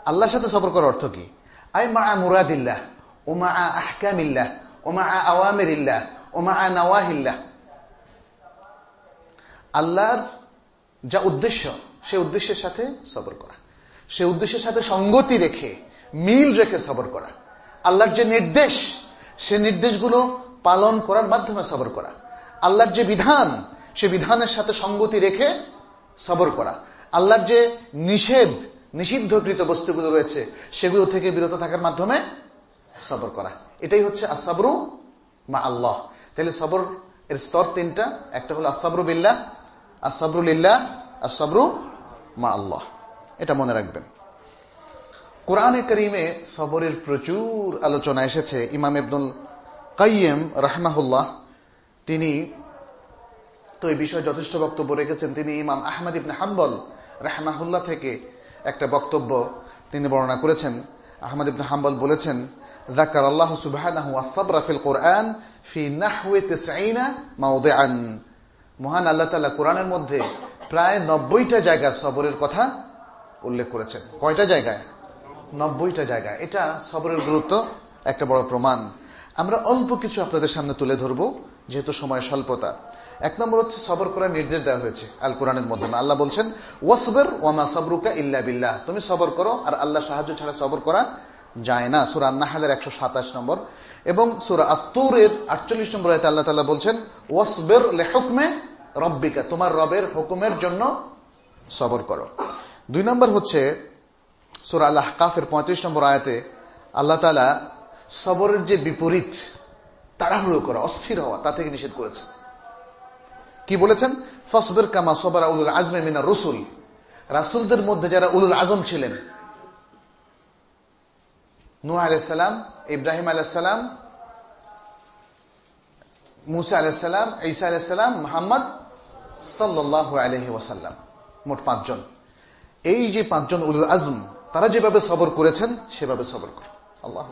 A: আল্লাহর সাথে সবর করার অর্থ কি? আই মা আ মুরাদিল্লাহ, ও মা আহকামিল্লাহ, ও মা আওয়ামিরিল্লাহ, ও মা নওয়াহিল্লাহ। আল্লাহর যা উদ্দেশ্য সে উদ্দেশ্যের সাথে সবর করা। সে উদ্দেশ্যের সাথে সঙ্গতি রেখে, মিল রেখে সবর করা। আল্লাহর যে নির্দেশ, সে নির্দেশগুলো পালন করার মাধ্যমে সবর করা। আল্লাহর যে বিধান, সে বিধানের সাথে সঙ্গতি রেখে সবর করা। আল্লাহর যে নিষেধ, নিষিদ্ধকৃত বস্তুগুলো রয়েছে, সেগুলো থেকে বিরত থাকার মাধ্যমে সবর করা। এটাই হচ্ছে আসাবরু মা আল্লাহ। তাহলে সবর এর স্তর তিনটা। একটা হলো আসাবরু বিল্লাহ আসাবরুল্লাহ আসাবরু মা আল্লাহ। এটা মনে রাখবেন কোরআনে করিমে সবরের প্রচুর আলোচনা এসেছে ইমাম ইবনুল কাইয়েম রাহমাহুল্লাহ তিনি তো এই বিষয়ে যথেষ্ট বক্তব্য রেখেছেন তিনি ইমাম আহমদ ইবনে হাম্বল রাহমাহুল্লাহ থেকে একটা বক্তব্য তিনি বর্ণনা করেছেন আহমদ ইবনে হাম্বল বলেছেন ذكر الله سبحانه والصبر في القرآن في نحو 90 موضعا মহান আল্লাহ তাআলা কোরআনের মধ্যে প্রায় নব্বইটা জায়গায় সবরের কথা উল্লেখ করেছেন। কয়টা জায়গায়? নব্বইটা জায়গায়। এটা সবরের গুরুত্ব, একটা বড় প্রমাণ। আমরা অল্প কিছু আপনাদের সামনে তুলে ধরব, যেহেতু সময় স্বল্পতা। এক নম্বর হচ্ছে সবর করার নির্দেশ দেওয়া হয়েছে আল কোরআনের মাধ্যমে। আল্লাহ বলছেন, ওয়াসবের ওয়ামা সবরুকা ইল্লা বিল্লাহ। তুমি সবর করো, আর আল্লাহ সাহায্য ছাড়া সবর করা যায় না। সুরা আন্নাহালের একশো সাতাশ নম্বর। এবং সুরা আত্তুরের আটচল্লিশ নম্বর আয়তে আল্লাহ তালা বলছেন, ওয়াসবের লেহকমে রব্বিকা। তোমার রবের হুকুমের জন্য সবর করো। দুই নম্বর হচ্ছে সুরা আল্লাহ কাফের পঁয়ত্রিশ নম্বর আয়াতে আল্লাহ তালা সবরের যে বিপরীত তাড়াহুড়ো করা, অস্থির হওয়া, তা থেকে নিষেধ করেছে কি বলেছেন? ফসবের কামা সবরা উলুল আজমে মিনা রসুল। রাসুলদের মধ্যে যারা উলুল আজম ছিলেন, নূহ আলাইসালাম ইব্রাহিম আলাইসালাম মুসা আলাইসালাম ঈসা আলাইসালাম মোহাম্মদ সাল্লাহ আলহি ওয়াসাল্লাম, মোট পাঁচজন। এই যে পাঁচজন উলুল আজম, তারা যেভাবে সবর করেছেন, সেভাবে সবর করো। আল্লাহ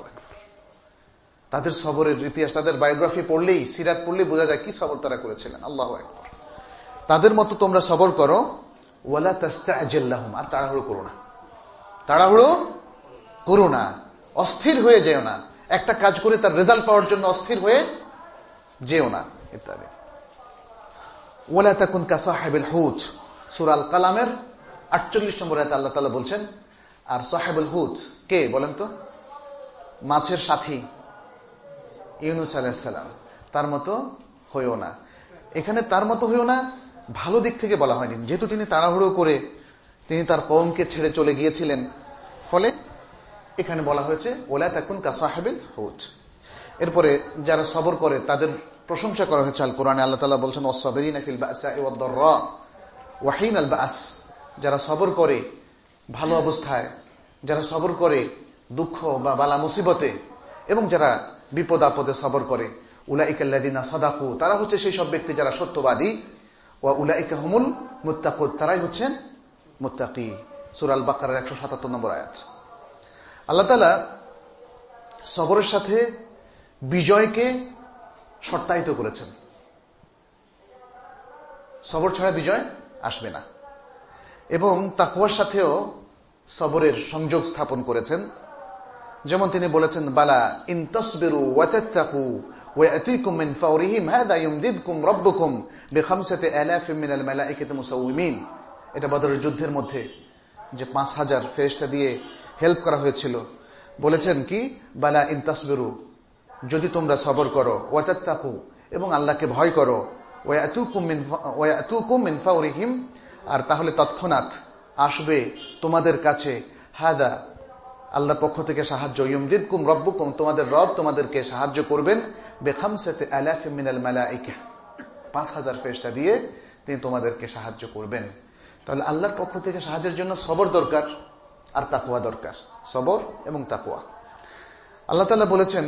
A: তাদের সবরের ইতিহাস, তাদের বায়োগ্রাফি পড়লেই, সিরাত পড়লেই বোঝা যায় কি সবর তারা করেছিলেন। আল্লাহ একবার তাদের মতো তোমরা সবর করো, ওয়ালা তাস্তাহুম আর তাড়াহুড়ো করো না। তাড়াহুড়ো করো না। অস্থির হয়ে যেও না। একটা কাজ করে তার রেজাল্ট পাওয়ার জন্য অস্থির হয়ে যেও না, ইত্যাদি। ওলা তাকুন কাসাহেবুল হুজ সুরাল কালামের আটচল্লিশ নম্বর আল্লাহ তালা বলছেন, আর সাহেবুল হুদ কে বলেন তো? মাছের সাথী ইউনুস আলাহিসাল্লাম তার মতো হইও না। এখানে তার মতো হইও না, ভালো দিক থেকে বলা হয়নি। যেহেতু তিনি তাড়াহুড়ো করে তিনি তার কমকে ছেড়ে চলে গিয়েছিলেন, ফলে এখানে বলা হয়েছে, ওলা তাকুন কাসাহেবিল হুদ এরপরে যারা সবর করে, তাদের প্রশংসা করা হয়েছে আল কোরআনে আল্লাহ তালা বলছেন ওয়াহিন ওয়াহিন আল বাস যারা সবর করে ভালো অবস্থায়, যারা সবর করে দুঃখ বা বালা মুসিবতে, এবং যারা বিপদ আপদে সবর করে উলাইকাল্লাদিনা সদাকু, তারা হচ্ছে সেই সব ব্যক্তি যারা সত্যবাদী ও উলাইকা হুমুল মুত্তাকুদ তারাই হচ্ছেন মুত্তাকি। সুরাল বাকার একশো সাতাত্তর নম্বর আয়াত। আল্লাহ তালা সবরের সাথে বিজয়কে সত্যায়িত করেছেন। সবর ছাড়া বিজয় আসবে না। এবং তাকুয়ার সাথেও সবরের সংযোগ স্থাপন করেছেন যেমন তিনি বলেছেন বালা ইন তসবিরু ওয়াতাত্তাকু ويأتيكم من فورهم هذا يمددكم ربكم بخمسة آلاف من الملائكة مسومين এটা বদরের যুদ্ধের মধ্যে যে পাঁচ হাজার ফেরেস্তা দিয়ে হেল্প করা হয়েছিল বলেছেন কি বালা ইন তসবিরু যদি তোমরা সবর করো ওয়াতাত্তাকু এবং আল্লাহকে ভয় করো ওয়াতুকুম মিন ওয়াতুকুম মিন ফাওরিহিম আর তাহলে তৎক্ষণাৎ আসবে তোমাদের কাছে, হাদা, আল্লাহর পক্ষ থেকে সাহায্য কুম ইয়মদিদকুম রব্বুকুম তোমাদের রব তোমাদেরকে সাহায্য করবেন বেখাম সেতে আলাফ মিনাল মালাইকা পাঁচ হাজার ফেরস্তা দিয়ে তিনি তোমাদেরকে সাহায্য করবেন। তাহলে আল্লাহর পক্ষ থেকে সাহায্যের জন্য সবর দরকার আর তাকুয়া দরকার, সবর এবং তাকুয়া আল্লাহ তালা বলেছেন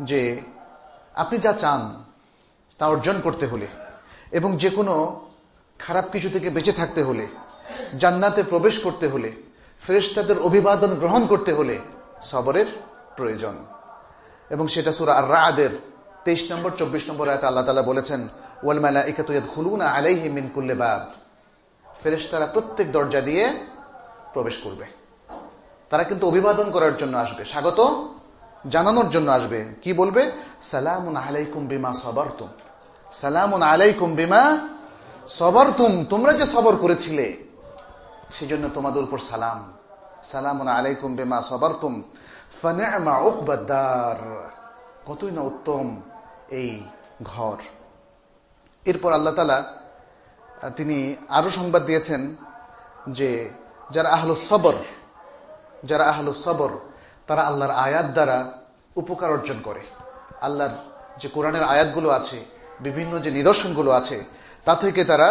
A: যে, আপনি যা চান তা অর্জন করতে হলে এবং যে কোনো খারাপ কিছু থেকে বেঁচে থাকতে হলে, জান্নাতে প্রবেশ করতে হলে, ফেরেশতাদের অভিবাদন গ্রহণ করতে হলে সবরের প্রয়োজন। এবং সেটা সুরা আর রাদের তেইশ নম্বর, চব্বিশ নম্বর আয়তা আল্লাহ তালা বলেছেন, ওয়াল মালা ইকাতুয়াদ খুলুনা আলাইহি মিন কুল্লে বাব। ফেরেশতারা প্রত্যেক দরজা দিয়ে প্রবেশ করবে। তারা কিন্তু অভিবাদন করার জন্য আসবে, স্বাগত জানানোর জন্য আসবে। কি বলবে? সালামুন আলাইকুম বিমা সবার সবরতুম। সালামুন আলাইকুম বিমা সবরতুম তোমরা যে সবর করেছিলে, সেজন্য তোমাদের উপর সালাম। সালাম আলাইকুম বেমা ফানি'মা উকবাদ্দার কতই না উত্তম এই ঘর। এরপর আল্লাহ তালা তিনি আরও সংবাদ দিয়েছেন যে, যারা আহলু সবর, যারা আহলু সবর, তারা আল্লাহর আয়াত দ্বারা উপকার অর্জন করে। আল্লাহর যে কোরআনের আয়াতগুলো আছে, বিভিন্ন যে নিদর্শনগুলো আছে তা থেকে তারা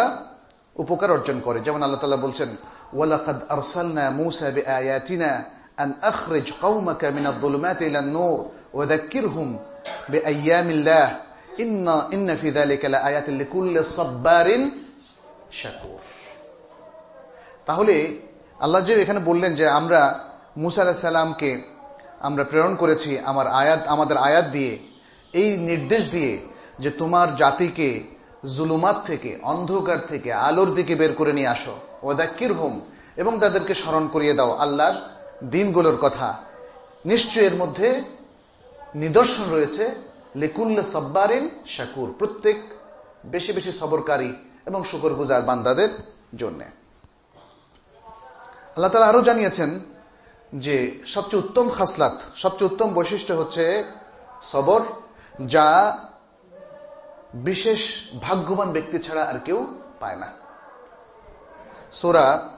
A: উপকার অর্জন করে। যেমন আল্লাহ বলছেন, ওয়ালাকাদ আরসালনা মুসা বিআয়াতিনা আন আখরিজ কওমাকা মিনাল যুলুমাতি ইলান নূর ওয়া যাক্কিরহুম বিআইয়ামিল্লাহ। ইন্না ইন্না ফি যালিকা লাআয়াতিন লিকুল্লি সাব্বারিন শাকুর। তাহলে আল্লাহ এখানে বললেন যে আমরা মুসা আলাহ সাল্লামকে আমরা প্রেরণ করেছি আমার আয়াত, আমাদের আয়াত দিয়ে, এই নির্দেশ দিয়ে যে তোমার জাতিকে জুলুমাত থেকে, অন্ধকার থেকে আলোর দিকে বের করে নিয়ে আসো। ওদাক্কির হোম এবং তাদেরকে স্মরণ করিয়ে দাও আল্লাহর দিনগুলোর কথা। নিশ্চয় এর মধ্যে নিদর্শন রয়েছে, লেকুল্লে সব্বারিন শাকুর, প্রত্যেক বেশি বেশি সবরকারী এবং শুকর গুজার বান্দাদের জন্যে। আল্লাহ তালা আরও জানিয়েছেন যে সবচেয়ে উত্তম খাসলাত, সবচেয়ে উত্তম বৈশিষ্ট্য হচ্ছে সবর, যা বিশেষ ভাগ্যবান ব্যক্তি ছাড়া আর কেউ পায় না। সোরা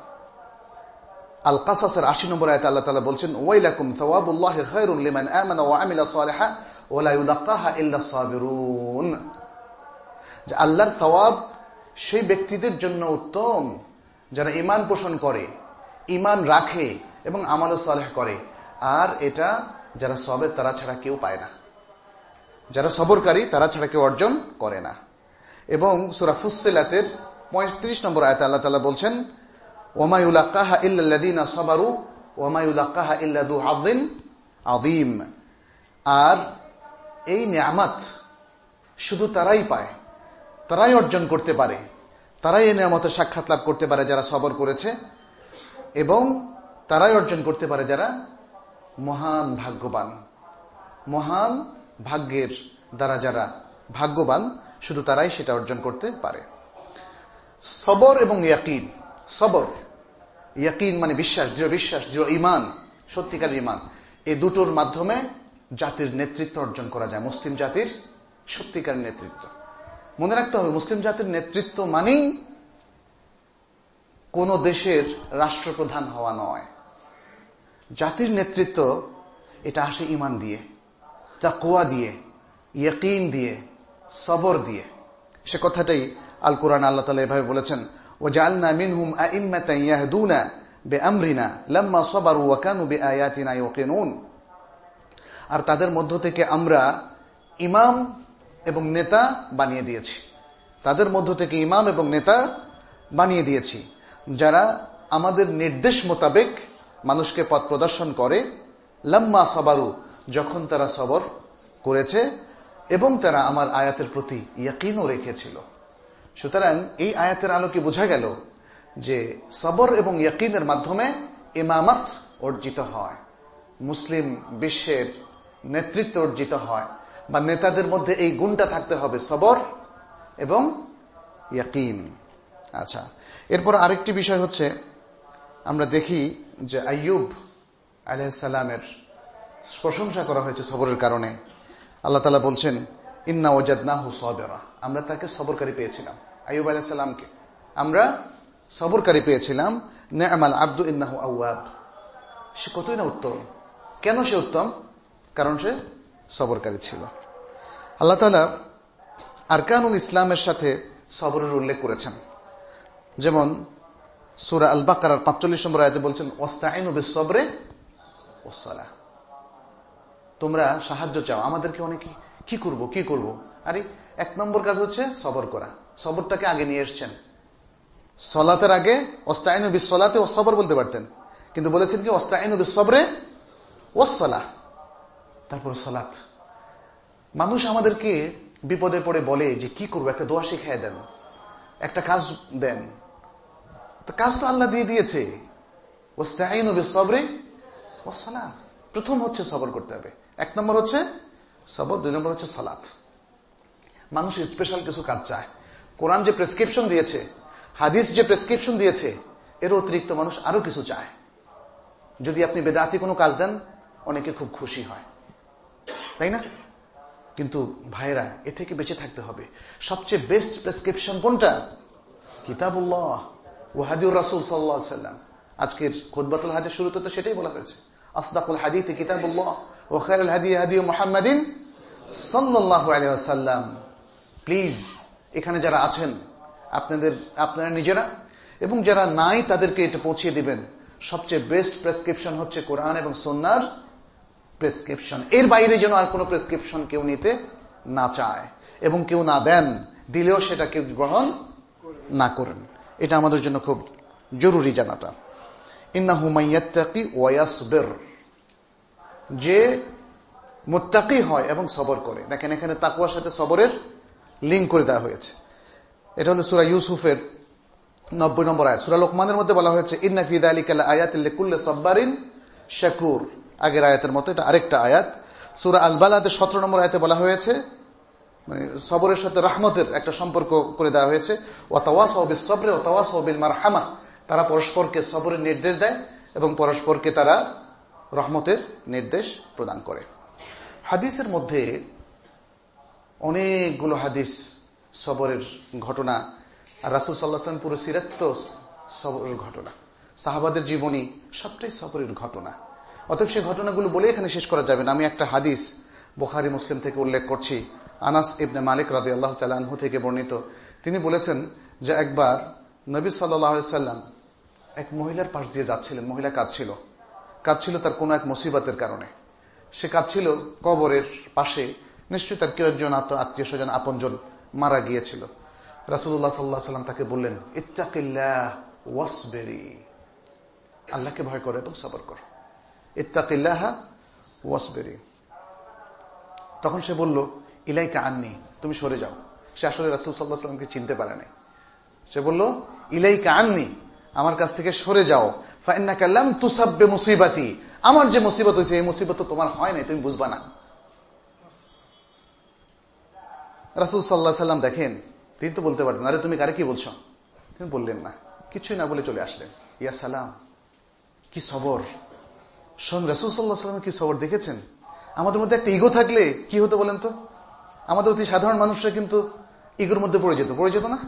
A: আল কাসাসের আশি নম্বর আয়তা আল্লাহ তালা বলছেন, ওয়াইলাকুম সওয়াবুল্লাহ খায়রুন লিমান আমানা ওয়া আমিলা সালিহা ওয়া ইউলাক্কাহা ইল্লা সাবিরুন। যে আল্লাহর সওয়াব সেই ব্যক্তিদের জন্য উত্তম, যারা ইমান পোষণ করে ইমান রাখে এবং আমাল সালেহ করে। আর এটা যারা সবের তারা ছাড়া কেউ পায় না। যারা সবরকারী, তারা ছাড়া কেউ অর্জন করে না। এবং সুরা ফুসেলাতের পঁয়ত্রিশ নম্বর আয়তা আল্লাহ তালা বলছেন ওমায়ুল্লাহ ইল্লাদিনা সবারু ওমায়ুল্লাহ ইল্লাদু আদিন আদিম আর এই নিয়ামাত শুধু তারাই পায়, তারাই অর্জন করতে পারে, তারাই এই নিয়ামতের সাক্ষাৎ লাভ করতে পারে যারা সবর করেছে, এবং তারাই অর্জন করতে পারে যারা মহান ভাগ্যবান। মহান ভাগ্যের দ্বারা যারা ভাগ্যবান, শুধু তারাই সেটা অর্জন করতে পারে। সবর এবং ইয়াকিন। সবর, ইয়াকিন মানে বিশ্বাস, দৃঢ় বিশ্বাস, দৃঢ় ইমান সত্যিকার ইমান এই দুটোর মাধ্যমে জাতির নেতৃত্ব অর্জন করা যায়। মুসলিম জাতির সত্যিকার নেতৃত্ব। মনে রাখতে হবে, মুসলিম জাতির নেতৃত্ব মানেই কোন দেশের রাষ্ট্রপ্রধান হওয়া নয়। জাতির নেতৃত্ব, এটা আসে ইমান দিয়ে। তাকুয়া দিয়ে, ইয়কিন দিয়ে, সবর দিয়ে। সে কথাটাই আল কোরআন আল্লাহ তালা এভাবে বলেছেন ও জালনা মিনহুম ইয়াহদুনা বিআমরিনা লাম্মা সাবারু ওয়া কানু বিআয়াতিনা ইউকিনুন। আর তাদের মধ্য থেকে আমরা ইমাম এবং নেতা বানিয়ে দিয়েছি। তাদের মধ্য থেকে ইমাম এবং নেতা বানিয়ে দিয়েছি। যারা আমাদের নির্দেশ মোতাবেক মানুষকে পথ প্রদর্শন করে, লম্মা সবারু যখন তারা সবর করেছে এবং তারা আমার আয়াতের প্রতি ইয়াকিনও রেখেছিল। সুতরাং এই আয়াতের আলোকে বোঝা গেল যে সবর এবং ইয়াকিনের মাধ্যমে ইমামত অর্জিত হয়, মুসলিম বিশ্বের নেতৃত্ব অর্জিত হয় বা নেতাদের মধ্যে এই গুণটা থাকতে হবে, সবর এবং ইয়াকিন। আচ্ছা এরপর আরেকটি বিষয় হচ্ছে, আমরা দেখি যে আইয়ুব আলহামের প্রশংসা করা হয়েছে সবরের কারণে। আল্লাহ তালা বলছেন, ইন্না ওজাদনাহু সবেরা। আমরা তাকে সবরকারী পেয়েছিলাম, আইয়ুব আলাইসাল্লামকে আমরা সবরকারী পেয়েছিলাম, নেমাল আব্দু ইন্নাহু আউয়াব সে কতই না উত্তম। কেন সে উত্তম? কারণ সে সবরকারী ছিল। আল্লাহ তালা আরকানুল ইসলামের সাথে সবরের উল্লেখ করেছেন। যেমন সুরা আল বাকার পাঁচচল্লিশ নম্বর আয়তে বলছেন ওস্তাইন সবরে ওসালা তোমরা সাহায্য চাও। আমাদেরকে অনেকে কি করব কি করব? আরে, এক নম্বর কাজ হচ্ছে সবর করা। সবরটাকে আগে নিয়ে এসছেন। সলাতের আগে অস্তায়ন বিশ্বলাতে ও সবর বলতে পারতেন। কিন্তু বলেছেন কি অস্তায়ন বিশ্বরে ওসলা তারপর সলাত মানুষ আমাদেরকে বিপদে পড়ে বলে যে, কি করব? একটা দোয়া শিখাই দেন। একটা কাজ দেন। কাজ তো আল্লাহ দিয়ে দিয়েছে। ওস্তাইন সবরে ওসলা প্রথম হচ্ছে সবর করতে হবে। এক নম্বর হচ্ছে সবর, দুই নম্বর হচ্ছে সালাত। মানুষ স্পেশাল কিছু কাজ চায়। কোরআন যে প্রেসক্রিপশন দিয়েছে, হাদিস যে প্রেসক্রিপশন দিয়েছে, এর অতিরিক্ত মানুষ আরও কিছু চায়। যদি আপনি বেদাতি কোনো কাজ দেন, অনেকে খুব খুশি হয়। তাই না? কিন্তু ভাইরা এ থেকে বেঁচে থাকতে হবে। সবচেয়ে বেস্ট প্রেসক্রিপশন কোনটা? কিতাবুল্লাহ ওয়াহাদিউর রাসুল সাল্লাহ সাল্লাম আজকের খোদবাতুল হাজের শুরুতে তো সেটাই বলা হয়েছে। আসদাকুল হাদিতে কিতাবুল্লাহ। ও খায়রুল হাদি হাদি মোহাম্মদিন সাল্লাহ আলিয়াল্লাম প্লিজ এখানে যারা আছেন, আপনাদের, আপনারা নিজেরা এবং যারা নাই তাদেরকে এটা পৌঁছে দিবেন। সবচেয়ে বেস্ট প্রেসক্রিপশন হচ্ছে কোরআন এবং সন্ন্যার প্রেসক্রিপশন এর বাইরে যেন আর কোনো প্রেসক্রিপশন কেউ নিতে না চায় এবং কেউ না দেন, দিলেও সেটা কেউ গ্রহণ না করেন। এটা আমাদের জন্য খুব জরুরি জানাটা। ইন্না হুমাইয়াত্তাকি ওয়াসবের যে মোত্তাকি হয় এবং সবর করে। দেখেন এখানে তাকুয়ার সাথে সবরের লিঙ্ক করে দেওয়া হয়েছে। এটা হলো সুরা ইউসুফের নব্বই নম্বর আয়াত। সুরা লোকমানের মধ্যে বলা হয়েছে, ইন্না ফিদা আলী কাল্লা আয়াত কুল্লে সব্বারিন শাকুর। আগের আয়াতের মতো এটা আরেকটা আয়াত। সুরা আলবালাতে সতেরো নম্বর আয়াতে বলা হয়েছে মানে সবরের সাথে রহমতের একটা সম্পর্ক করে দেওয়া হয়েছে ও তাওয়াস হবিল সবরে ও তাওয়াস হবিল মার হামা তারা পরস্পরকে সবরের নির্দেশ দেয় এবং পরস্পরকে তারা রহমতের নির্দেশ প্রদান করে। হাদিসের মধ্যে অনেকগুলো হাদিস সবরের ঘটনা, আর রাসুল সাল্লাহাম পুরো সিরাত্ত সবরের ঘটনা। সাহাবাদের জীবনী সবটাই সবরের ঘটনা। অতএব সেই ঘটনাগুলো বলে এখানে শেষ করা যাবে না। আমি একটা হাদিস বোখারি, মুসলিম থেকে উল্লেখ করছি। আনাস ইবনে মালিক রাদি আল্লাহ তালাহু থেকে বর্ণিত। তিনি বলেছেন যে একবার নবী সাল্লাম এক মহিলার পাশ দিয়ে যাচ্ছিলেন, মহিলা কাঁদছিল। কাঁদছিল তার কোন এক মুসিবতের কারণে। সে কাঁদছিল কবরের পাশে। নিশ্চয়ই তার কেউ একজন আত্মীয় স্বজন, আপনজন মারা গিয়েছিল। রাসুল্লাহ সাল্লাহ সাল্লাম তাকে বললেন, ইত্তাকিল্লাহ ওয়াসবেরি। আল্লাহকে ভয় করে এবং সবর কর। ইত্তাকিল্লাহ ওয়াসবেরি। তখন সে বলল, ইলাইকা আননি, তুমি সরে যাও। সে আসলে রাসুল সাল্লাহ সাল্লামকে চিনতে পারে নাই। সে বলল, ইলাইকা আননি আমার কাছ থেকে সরে যাও। ফাইন্না তুসাব্বে মুসিবাতি। আমার যে মুসিবত হয়েছে, এই মুসিবত তো তোমার হয় নাই, তুমি বুঝবা না। রাসুল সাল্লাহ সাল্লাম দেখেন, তিনি তো বলতে পারতেন, আরে তুমি কারে কি বলছো? তিনি বললেন, না, কিছুই না বলে চলে আসলেন। ইয়া সালাম, কি সবর স্বয়ং রাসুল সাল্লাহ সাল্লাম কি সবর দেখেছেন? আমাদের মধ্যে একটা ইগো থাকলে কি হতো বলেন তো? আমাদের অতি সাধারণ মানুষরা কিন্তু ইগোর মধ্যে পড়ে যেত। পড়ে যেত না?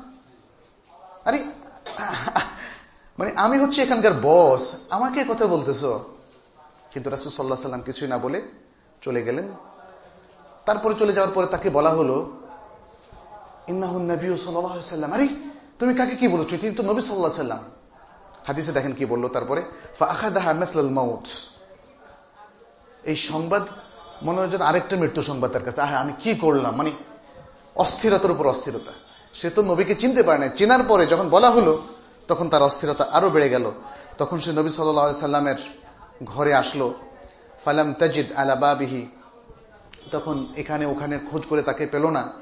A: আরে মানে আমি হচ্ছে এখানকার বস, আমাকে কথা বলতেছ। কিন্তু রাসুল সাল্লাহ সাল্লাম কিছুই না বলে চলে গেলেন। তারপরে চলে যাওয়ার পরে তাকে বলা হলো সাল্লাম তুমি কাকে কি বলছো? তিনি তো নবী সাল্লাহ সাল্লাম হাদিসে দেখেন কি বলল তারপরে এই সংবাদ মনে হয় আরেকটা মৃত্যু সংবাদ তার কাছে। আমি কি করলাম? মানে অস্থিরতার উপর অস্থিরতা। সে তো নবীকে চিনতে পারে না চেনার পরে যখন বলা হলো তখন তার অস্থিরতা আরও বেড়ে গেল। তখন সে নবী সাল্লা সাল্লামের ঘরে আসলো। ফালাম তাজিদ আলা বাবিহি। তখন এখানে ওখানে খোঁজ করে তাকে পেল না।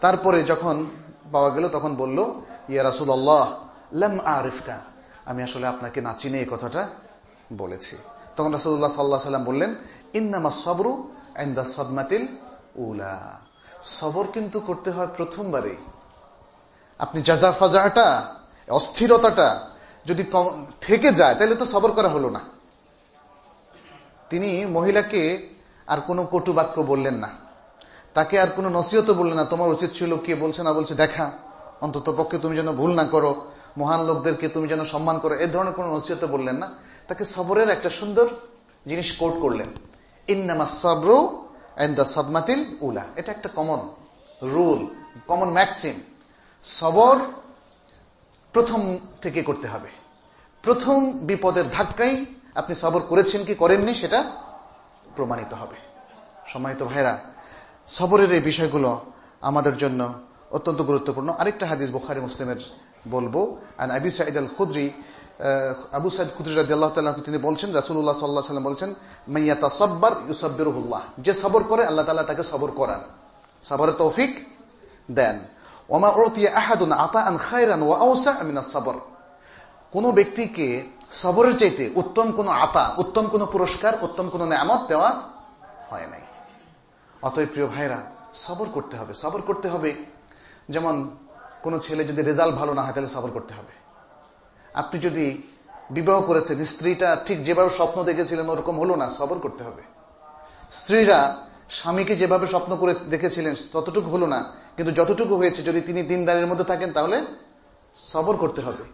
A: তারপরে যখন পাওয়া গেল, তখন বলল, ইয়া রাসুল আল্লাহ লাম আরিফকা। আমি আসলে আপনাকে না চিনে এই কথাটা বলেছি। তখন রাসুল্লাহ সাল্লাহ সাল্লাম বললেন, ইন্নামা সবরু দা সদমাতিল উলা। সবর কিন্তু করতে হয় প্রথমবারে আপনি জাজা ফাজাটা অস্থিরতাটা যদি থেকে যায়, তাহলে তো সবর করা হলো না। তিনি মহিলাকে আর কোনো কটু বাক্য বললেন না। তাকে আর কোনো নসিহত বললেন না। তোমার উচিত ছিল কে বলছে না বলছে, দেখা, অন্তত পক্ষে তুমি যেন ভুল না করো, মহান লোকদেরকে তুমি যেন সম্মান করো। এ ধরনের কোনো নসিহত বললেন না। তাকে সবরের একটা সুন্দর জিনিস কোট করলেন। ইন্নামা সবর এন্ড দ্য সদমাতিল উলা। এটা একটা কমন রুল কমন ম্যাক্সিম সবর প্রথম থেকে করতে হবে। প্রথম বিপদের ধাক্কাই আপনি সবর করেছেন কি করেননি সেটা প্রমাণিত হবে। তো ভাইরা সবরের এই বিষয়গুলো আমাদের জন্য অত্যন্ত গুরুত্বপূর্ণ। আরেকটা হাদিস বোখারি মুসলিমের বলব। আর আবি সাইদ আল খুদ্রি আবু সাইদ খুদ্রি রাজি আল্লাহ তাল্লাহ তিনি বলছেন রাসুল্লাহ সাল্লাহ সাল্লাম বলছেন মাইয়া তাসব্বার ইউসাব্বিরুল্লাহ যে সবর করে, আল্লাহ তাল্লাহ তাকে সবর করান। সবরের তৌফিক দেন। আতা আন কোন ব্যক্তিকে সবরের চাইতে উত্তম কোন আতা, উত্তম কোন পুরস্কার, উত্তম কোন নামত দেওয়া হয় নাই। অতএব প্রিয় ভাইরা, সবর করতে হবে, সবর করতে হবে। যেমন কোন ছেলে যদি রেজাল্ট ভালো না হয়, তাহলে সবর করতে হবে। আপনি যদি বিবাহ করেছেন, স্ত্রীটা ঠিক যেভাবে স্বপ্ন দেখেছিলেন, ওরকম হলো না, সবর করতে হবে। স্ত্রীরা স্বামীকে যেভাবে স্বপ্ন করে দেখেছিলেন, ততটুকু হলো না। কিন্তু যতটুকু হয়েছে, যদি তিনি দিনদারের মধ্যে থাকেন, তাহলে সবর করতে হবে।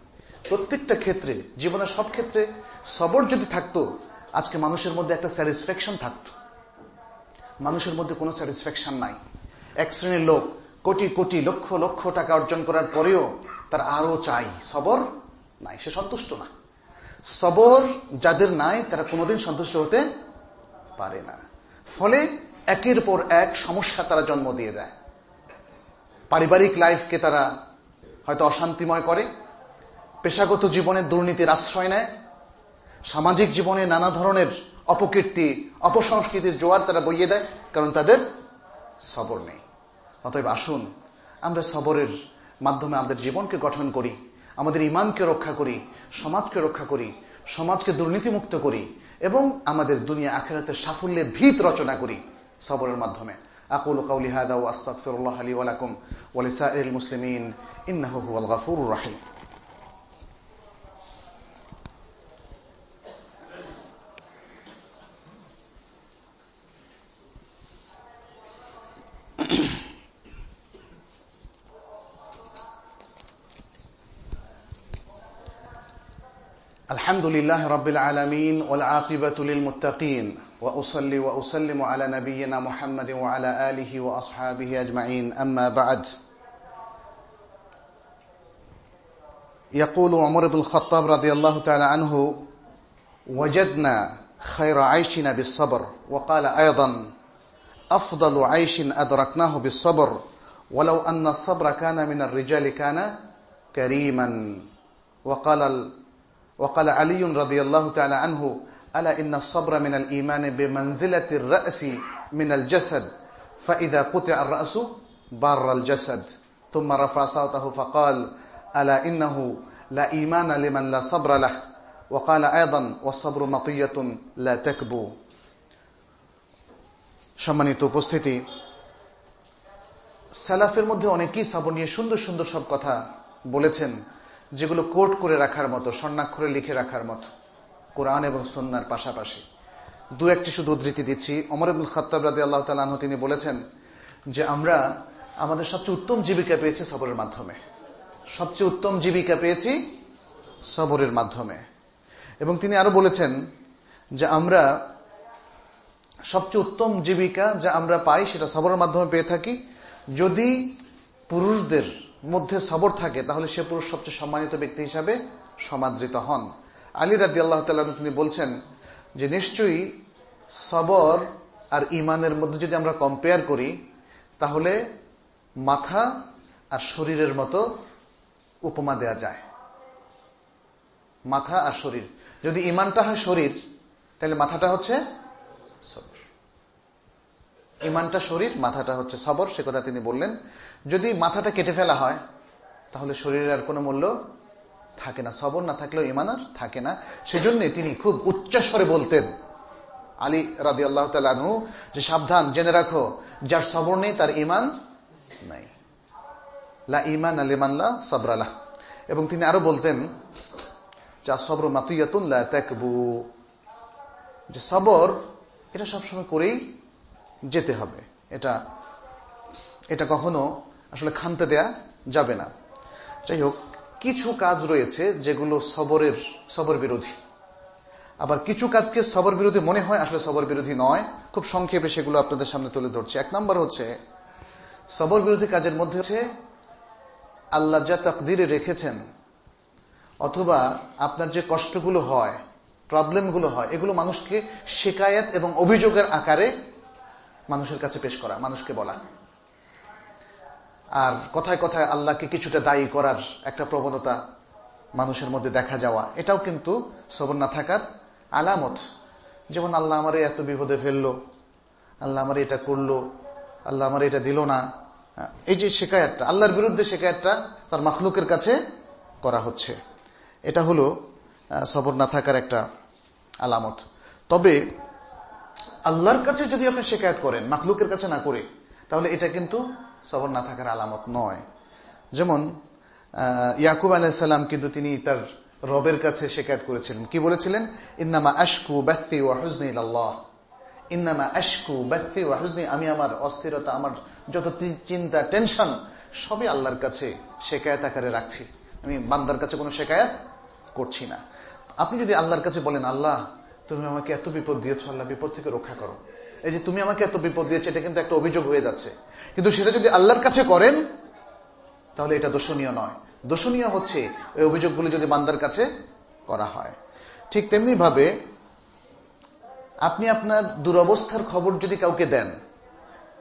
A: প্রত্যেকটা ক্ষেত্রে, জীবনের সব ক্ষেত্রে সবর যদি থাকতো, আজকে মানুষের মধ্যে একটা স্যাটিসফ্যাকশন থাকতো। মানুষের মধ্যে কোনো স্যাটিসফ্যাকশন নাই। এক শ্রেণির লোক কোটি কোটি লক্ষ লক্ষ টাকা অর্জন করার পরেও তার আরও চাই। সবর নাই, সে সন্তুষ্ট না। সবর যাদের নাই, তারা কোনোদিন সন্তুষ্ট হতে পারে না। ফলে একের পর এক সমস্যা তারা জন্ম দিয়ে দেয়। পারিবারিক লাইফকে তারা হয়তো অশান্তিময় করে, পেশাগত জীবনে দুর্নীতির আশ্রয় নেয়, সামাজিক জীবনে নানা ধরনের অপকীর্তি, অপসংস্কৃতির জোয়ার তারা বইয়ে দেয়, কারণ তাদের সবর নেই। অতএব আসুন, আমরা সবরের মাধ্যমে আমাদের জীবনকে গঠন করি, আমাদের ইমানকে রক্ষা করি, সমাজকে রক্ষা করি, সমাজকে দুর্নীতিমুক্ত করি এবং আমাদের দুনিয়া আখেরাতের সাফল্যের ভিত রচনা করি। সবরের মাধ্যমে আকুল কাউলি হাদা ও আস্তাকফিরুল্লাহ আলী ওয়ালাকুম ওয়ালিসাইল মুসলিমিন ইন্নাহু হুয়াল গাফুরুর রাহিম الحمد لله رب العالمين والعاقبة للمتقين وأصلي وأسلم على نبينا محمد وعلى آله وأصحابه أجمعين أما بعد. يقول عمر بن الخطاب رضي الله تعالى عنه وجدنا خير عيشنا بالصبر. وقال أيضا أفضل عيش أدركناه بالصبر ولو أن الصبر كان من الرجال كان كريما. وقال وقال علي رضي الله تعالى عنه ألا إن الصبر من الإيمان بمنزلة الرأس من الجسد فإذا قطع الرأس بار الجسد ثم رفع صوته فقال ألا إنه لا إيمان لمن لا صبر له وقال أيضا والصبر مطية لا تكبو সম্মানিত উপস্থিতি সালাফের মধ্যে অনেকেই সবর নিয়ে সুন্দর সুন্দর সব কথা বলেছেন যেগুলো কোট করে রাখার মতো স্বর্ণাক্ষরে লিখে রাখার মতো, কোরআন এবং সন্ন্যার পাশাপাশি। দু একটি শুধু উদ্ধৃতি দিচ্ছি। অমর আব্দুল খত্তাব রাদি আল্লাহ তালাহ তিনি বলেছেন যে আমরা আমাদের সবচেয়ে উত্তম জীবিকা পেয়েছি সবরের মাধ্যমে। সবচেয়ে উত্তম জীবিকা পেয়েছি সবরের মাধ্যমে। এবং তিনি আরও বলেছেন যে আমরা সবচেয়ে উত্তম জীবিকা যা আমরা পাই সেটা সবরের মাধ্যমে পেয়ে থাকি। যদি পুরুষদের মধ্যে সবর থাকে, তাহলে সে পুরুষ সবচেয়ে সম্মানিত ব্যক্তি হিসাবে সমাদৃত হন। আলী রাদি আল্লাহ তিনি বলছেন যে নিশ্চয়ই সবর আর ইমানের মধ্যে যদি আমরা কম্পেয়ার করি, তাহলে মাথা আর শরীরের মতো উপমা দেয়া যায়। মাথা আর শরীর। যদি ইমানটা হয় শরীর, তাহলে মাথাটা হচ্ছে সবর। ইমানটা শরীর, মাথাটা হচ্ছে সবর, সে কথা তিনি বললেন। যদি মাথাটা কেটে ফেলা হয়, তাহলে শরীরের আর কোনো মূল্য থাকে না। সবর না থাকলেও ইমান আর থাকে না। সেজন্য তিনি খুব উচ্চস্বরে বলতেন, আলী রাদি আল্লাহ তালু যে সাবধান, জেনে রাখো, যার সবর নেই, তার ইমান নাই। লা ইমান আলিমান্লা সবরালা এবং তিনি আরও বলতেন, যা সবর মাতুয়াতুল্লাহ ত্যাকবু যে সবর, এটা সবসময় করেই যেতে হবে। এটা এটা কখনো আসলে খানতে দেয়া যাবে না। যাই হোক কিছু কাজ রয়েছে যেগুলো সবরের, সবর বিরোধী। আবার কিছু কাজকে সবর বিরোধী মনে হয়, আসলে সবর বিরোধী নয়। খুব সংক্ষেপে সেগুলো আপনাদের সামনে তুলে ধরছে। এক নম্বর হচ্ছে, সবর বিরোধী কাজের মধ্যে হচ্ছে, আল্লাহ যা তাকদিরে রেখেছেন, অথবা আপনার যে কষ্টগুলো হয়, প্রবলেমগুলো হয়, এগুলো মানুষকে শেকায়ত এবং অভিযোগের আকারে মানুষের কাছে পেশ করা, মানুষকে বলা। আর কথায় কথায় আল্লাহকে কিছুটা দায়ী করার একটা প্রবণতা মানুষের মধ্যে দেখা যাওয়া, এটাও কিন্তু সবর না থাকার আলামত। যেমন আল্লাহ আমার এত বিপদে ফেলল, আল্লাহ আমার এটা করল, আল্লাহ আমার এটা দিল না। এই যে শেখায়াতটা আল্লাহর বিরুদ্ধে শেখায়াতটা তার মাখলুকের কাছে করা হচ্ছে। এটা হলো সবর না থাকার একটা আলামত। তবে আল্লাহর কাছে যদি আপনি শেখায়ত করেন, মাখলুকের কাছে না করে, তাহলে এটা কিন্তু সবর না থাকার আলামত নয়। যেমন ইয়াকুব আলাইসাল্লাম কিন্তু তিনি তার রবের কাছে শেখায়ত করেছিলেন। কি বলেছিলেন? ইন্নামা আশকু ব্যক্তি ও হুজনি আল্লাহ ইন্নামা আশকু ব্যক্তি ও হুজনি, আমি আমার অস্থিরতা, আমার যত চিন্তা, টেনশন, সবই আল্লাহর কাছে শেখায়ত আকারে রাখছি। আমি বান্দার কাছে কোনো শেখায়ত করছি না। আপনি যদি আল্লাহর কাছে বলেন, আল্লাহ, তুমি আমাকে এত বিপদ দিয়েছ, আল্লাহ বিপদ থেকে রক্ষা করো। এই যে তুমি আমাকে এত বিপদ দিয়েছ, এটা কিন্তু একটা অভিযোগ হয়ে যাচ্ছে। কিন্তু সেটা যদি আল্লাহর কাছে করেন, তাহলে এটা দোষণীয় নয়। দোষণীয় হচ্ছে ওই অভিযোগগুলি যদি বান্দার কাছে করা হয়। ঠিক তেমনি ভাবে আপনি আপনার দুরবস্থার খবর যদি কাউকে দেন,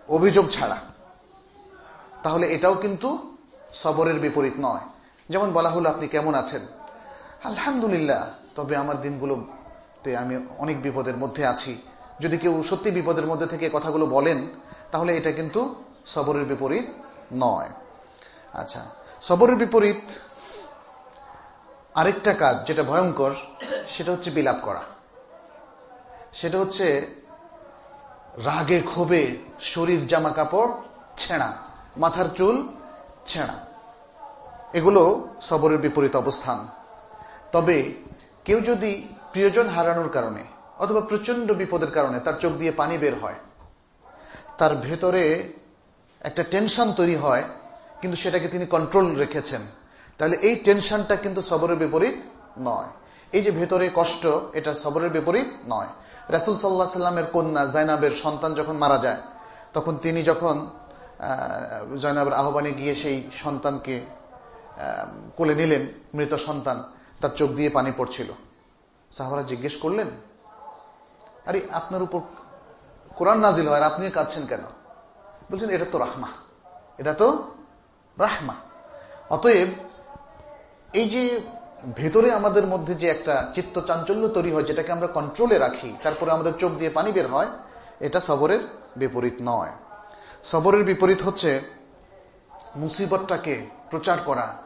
A: অভিযোগ ছাড়া, তাহলে এটাও কিন্তু সবরের বিপরীত নয়। যেমন বলা হলো, আপনি কেমন আছেন? আলহামদুলিল্লাহ, তবে আমার দিনগুলোতে আমি অনেক বিপদের মধ্যে আছি। যদি কেউ সত্যি বিপদের মধ্যে থেকে কথাগুলো বলেন, তাহলে এটা কিন্তু সবরের বিপরীত নয়। আচ্ছা সবরের বিপরীত আরেকটা কাজ যেটা ভয়ঙ্কর, সেটা হচ্ছে বিলাপ করা। সেটা হচ্ছে রাগে ক্ষোভে শরীর জামা কাপড় ছেঁড়া, মাথার চুল ছেঁড়া। এগুলো সবরের বিপরীত অবস্থান। তবে কেউ যদি প্রিয়জন হারানোর কারণে অথবা প্রচণ্ড বিপদের কারণে তার চোখ দিয়ে পানি বের হয়। তার ভেতরে একটা টেনশন তৈরি হয়, কিন্তু সেটাকে তিনি কন্ট্রোল রেখেছেন। তাহলে এই টেনশনটা কিন্তু সবরের বিপরীত নয়। এই যে ভেতরে কষ্ট, এটা সবরের বিপরীত নয়। রাসুল সাল্লাহ সাল্লামের কন্যা জাইনাবের সন্তান যখন মারা যায়, তখন তিনি যখন জয়নাবের আহ্বানে গিয়ে সেই সন্তানকে কোলে নিলেন, মৃত সন্তান, তার চোখ দিয়ে পানি পড়ছিল। সাহাবারা জিজ্ঞেস করলেন আরে, আপনার উপর কোরআন নাজিল হয় আর আপনি কাঁদছেন কেন? বলছেন, এটা তো রাহমা। এটা তো রাহমা। অতএব, এই যে ভেতরে আমাদের মধ্যে যে একটা চিত্ত চাঞ্চল্য তৈরি হয়, যেটাকে আমরা কন্ট্রোলে রাখি, তারপরে আমাদের চোখ দিয়ে পানি বের হয়, এটা সবরের বিপরীত নয়। সবরের বিপরীত হচ্ছে মুসিবতটাকে প্রচার করা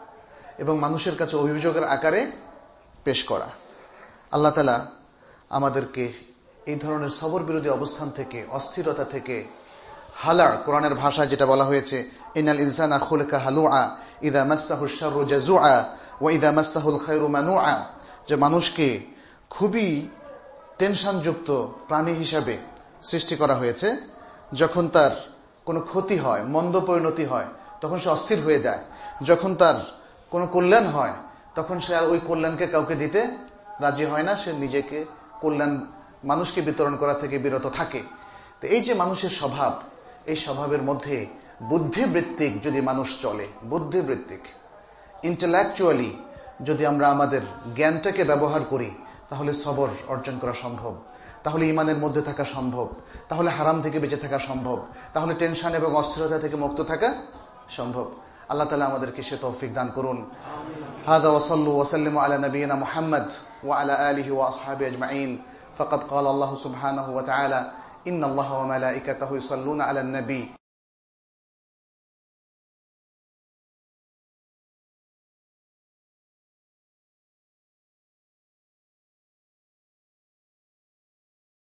A: এবং মানুষের কাছে অভিযোগের আকারে পেশ করা। আল্লাহ তালা আমাদেরকে এই ধরনের সবর বিরোধী অবস্থান থেকে, অস্থিরতা থেকে হালার কোরআনের ভাষায় যেটা বলা হয়েছে ইনাল ইনসানা খুলকা হালুআ ইদা মাসাহুল জাজুআ ওয়া ইদা মাসাহুল খায়রু মানুআ। যে মানুষকে খুবই টেনশনযুক্ত প্রাণী হিসাবে সৃষ্টি করা হয়েছে। যখন তার কোনো ক্ষতি হয়, মন্দ পরিণতি হয়, তখন সে অস্থির হয়ে যায়। যখন তার কোনো কল্যাণ হয়, তখন সে আর ওই কল্যাণকে কাউকে দিতে রাজি হয় না, সে নিজেকে কল্যাণ মানুষকে বিতরণ করা থেকে বিরত থাকে। তো এই যে মানুষের স্বভাব এই স্বভাবের মধ্যে বুদ্ধিবৃত্তিক যদি মানুষ চলে বুদ্ধিবৃত্তিক ইন্টালেকচুয়ালি যদি আমরা আমাদের জ্ঞানটাকে ব্যবহার করি তাহলে সবর অর্জন করা সম্ভব। তাহলে ইমানের মধ্যে থাকা সম্ভব। তাহলে হারাম থেকে বেঁচে থাকা সম্ভব। তাহলে টেনশন এবং অস্থিরতা থেকে মুক্ত থাকা সম্ভব। আল্লাহ তালা আমাদেরকে সে তৌফিক দান করুন। হাদা ওসল্লু ওসাল্লিম আলা নবীনা মোহাম্মদ ওয়া আলা আলহি ওয়াসহাবি আজমাইন। فقد قال الله سبحانه وتعالى إن الله وملائكته يصلون على النبي.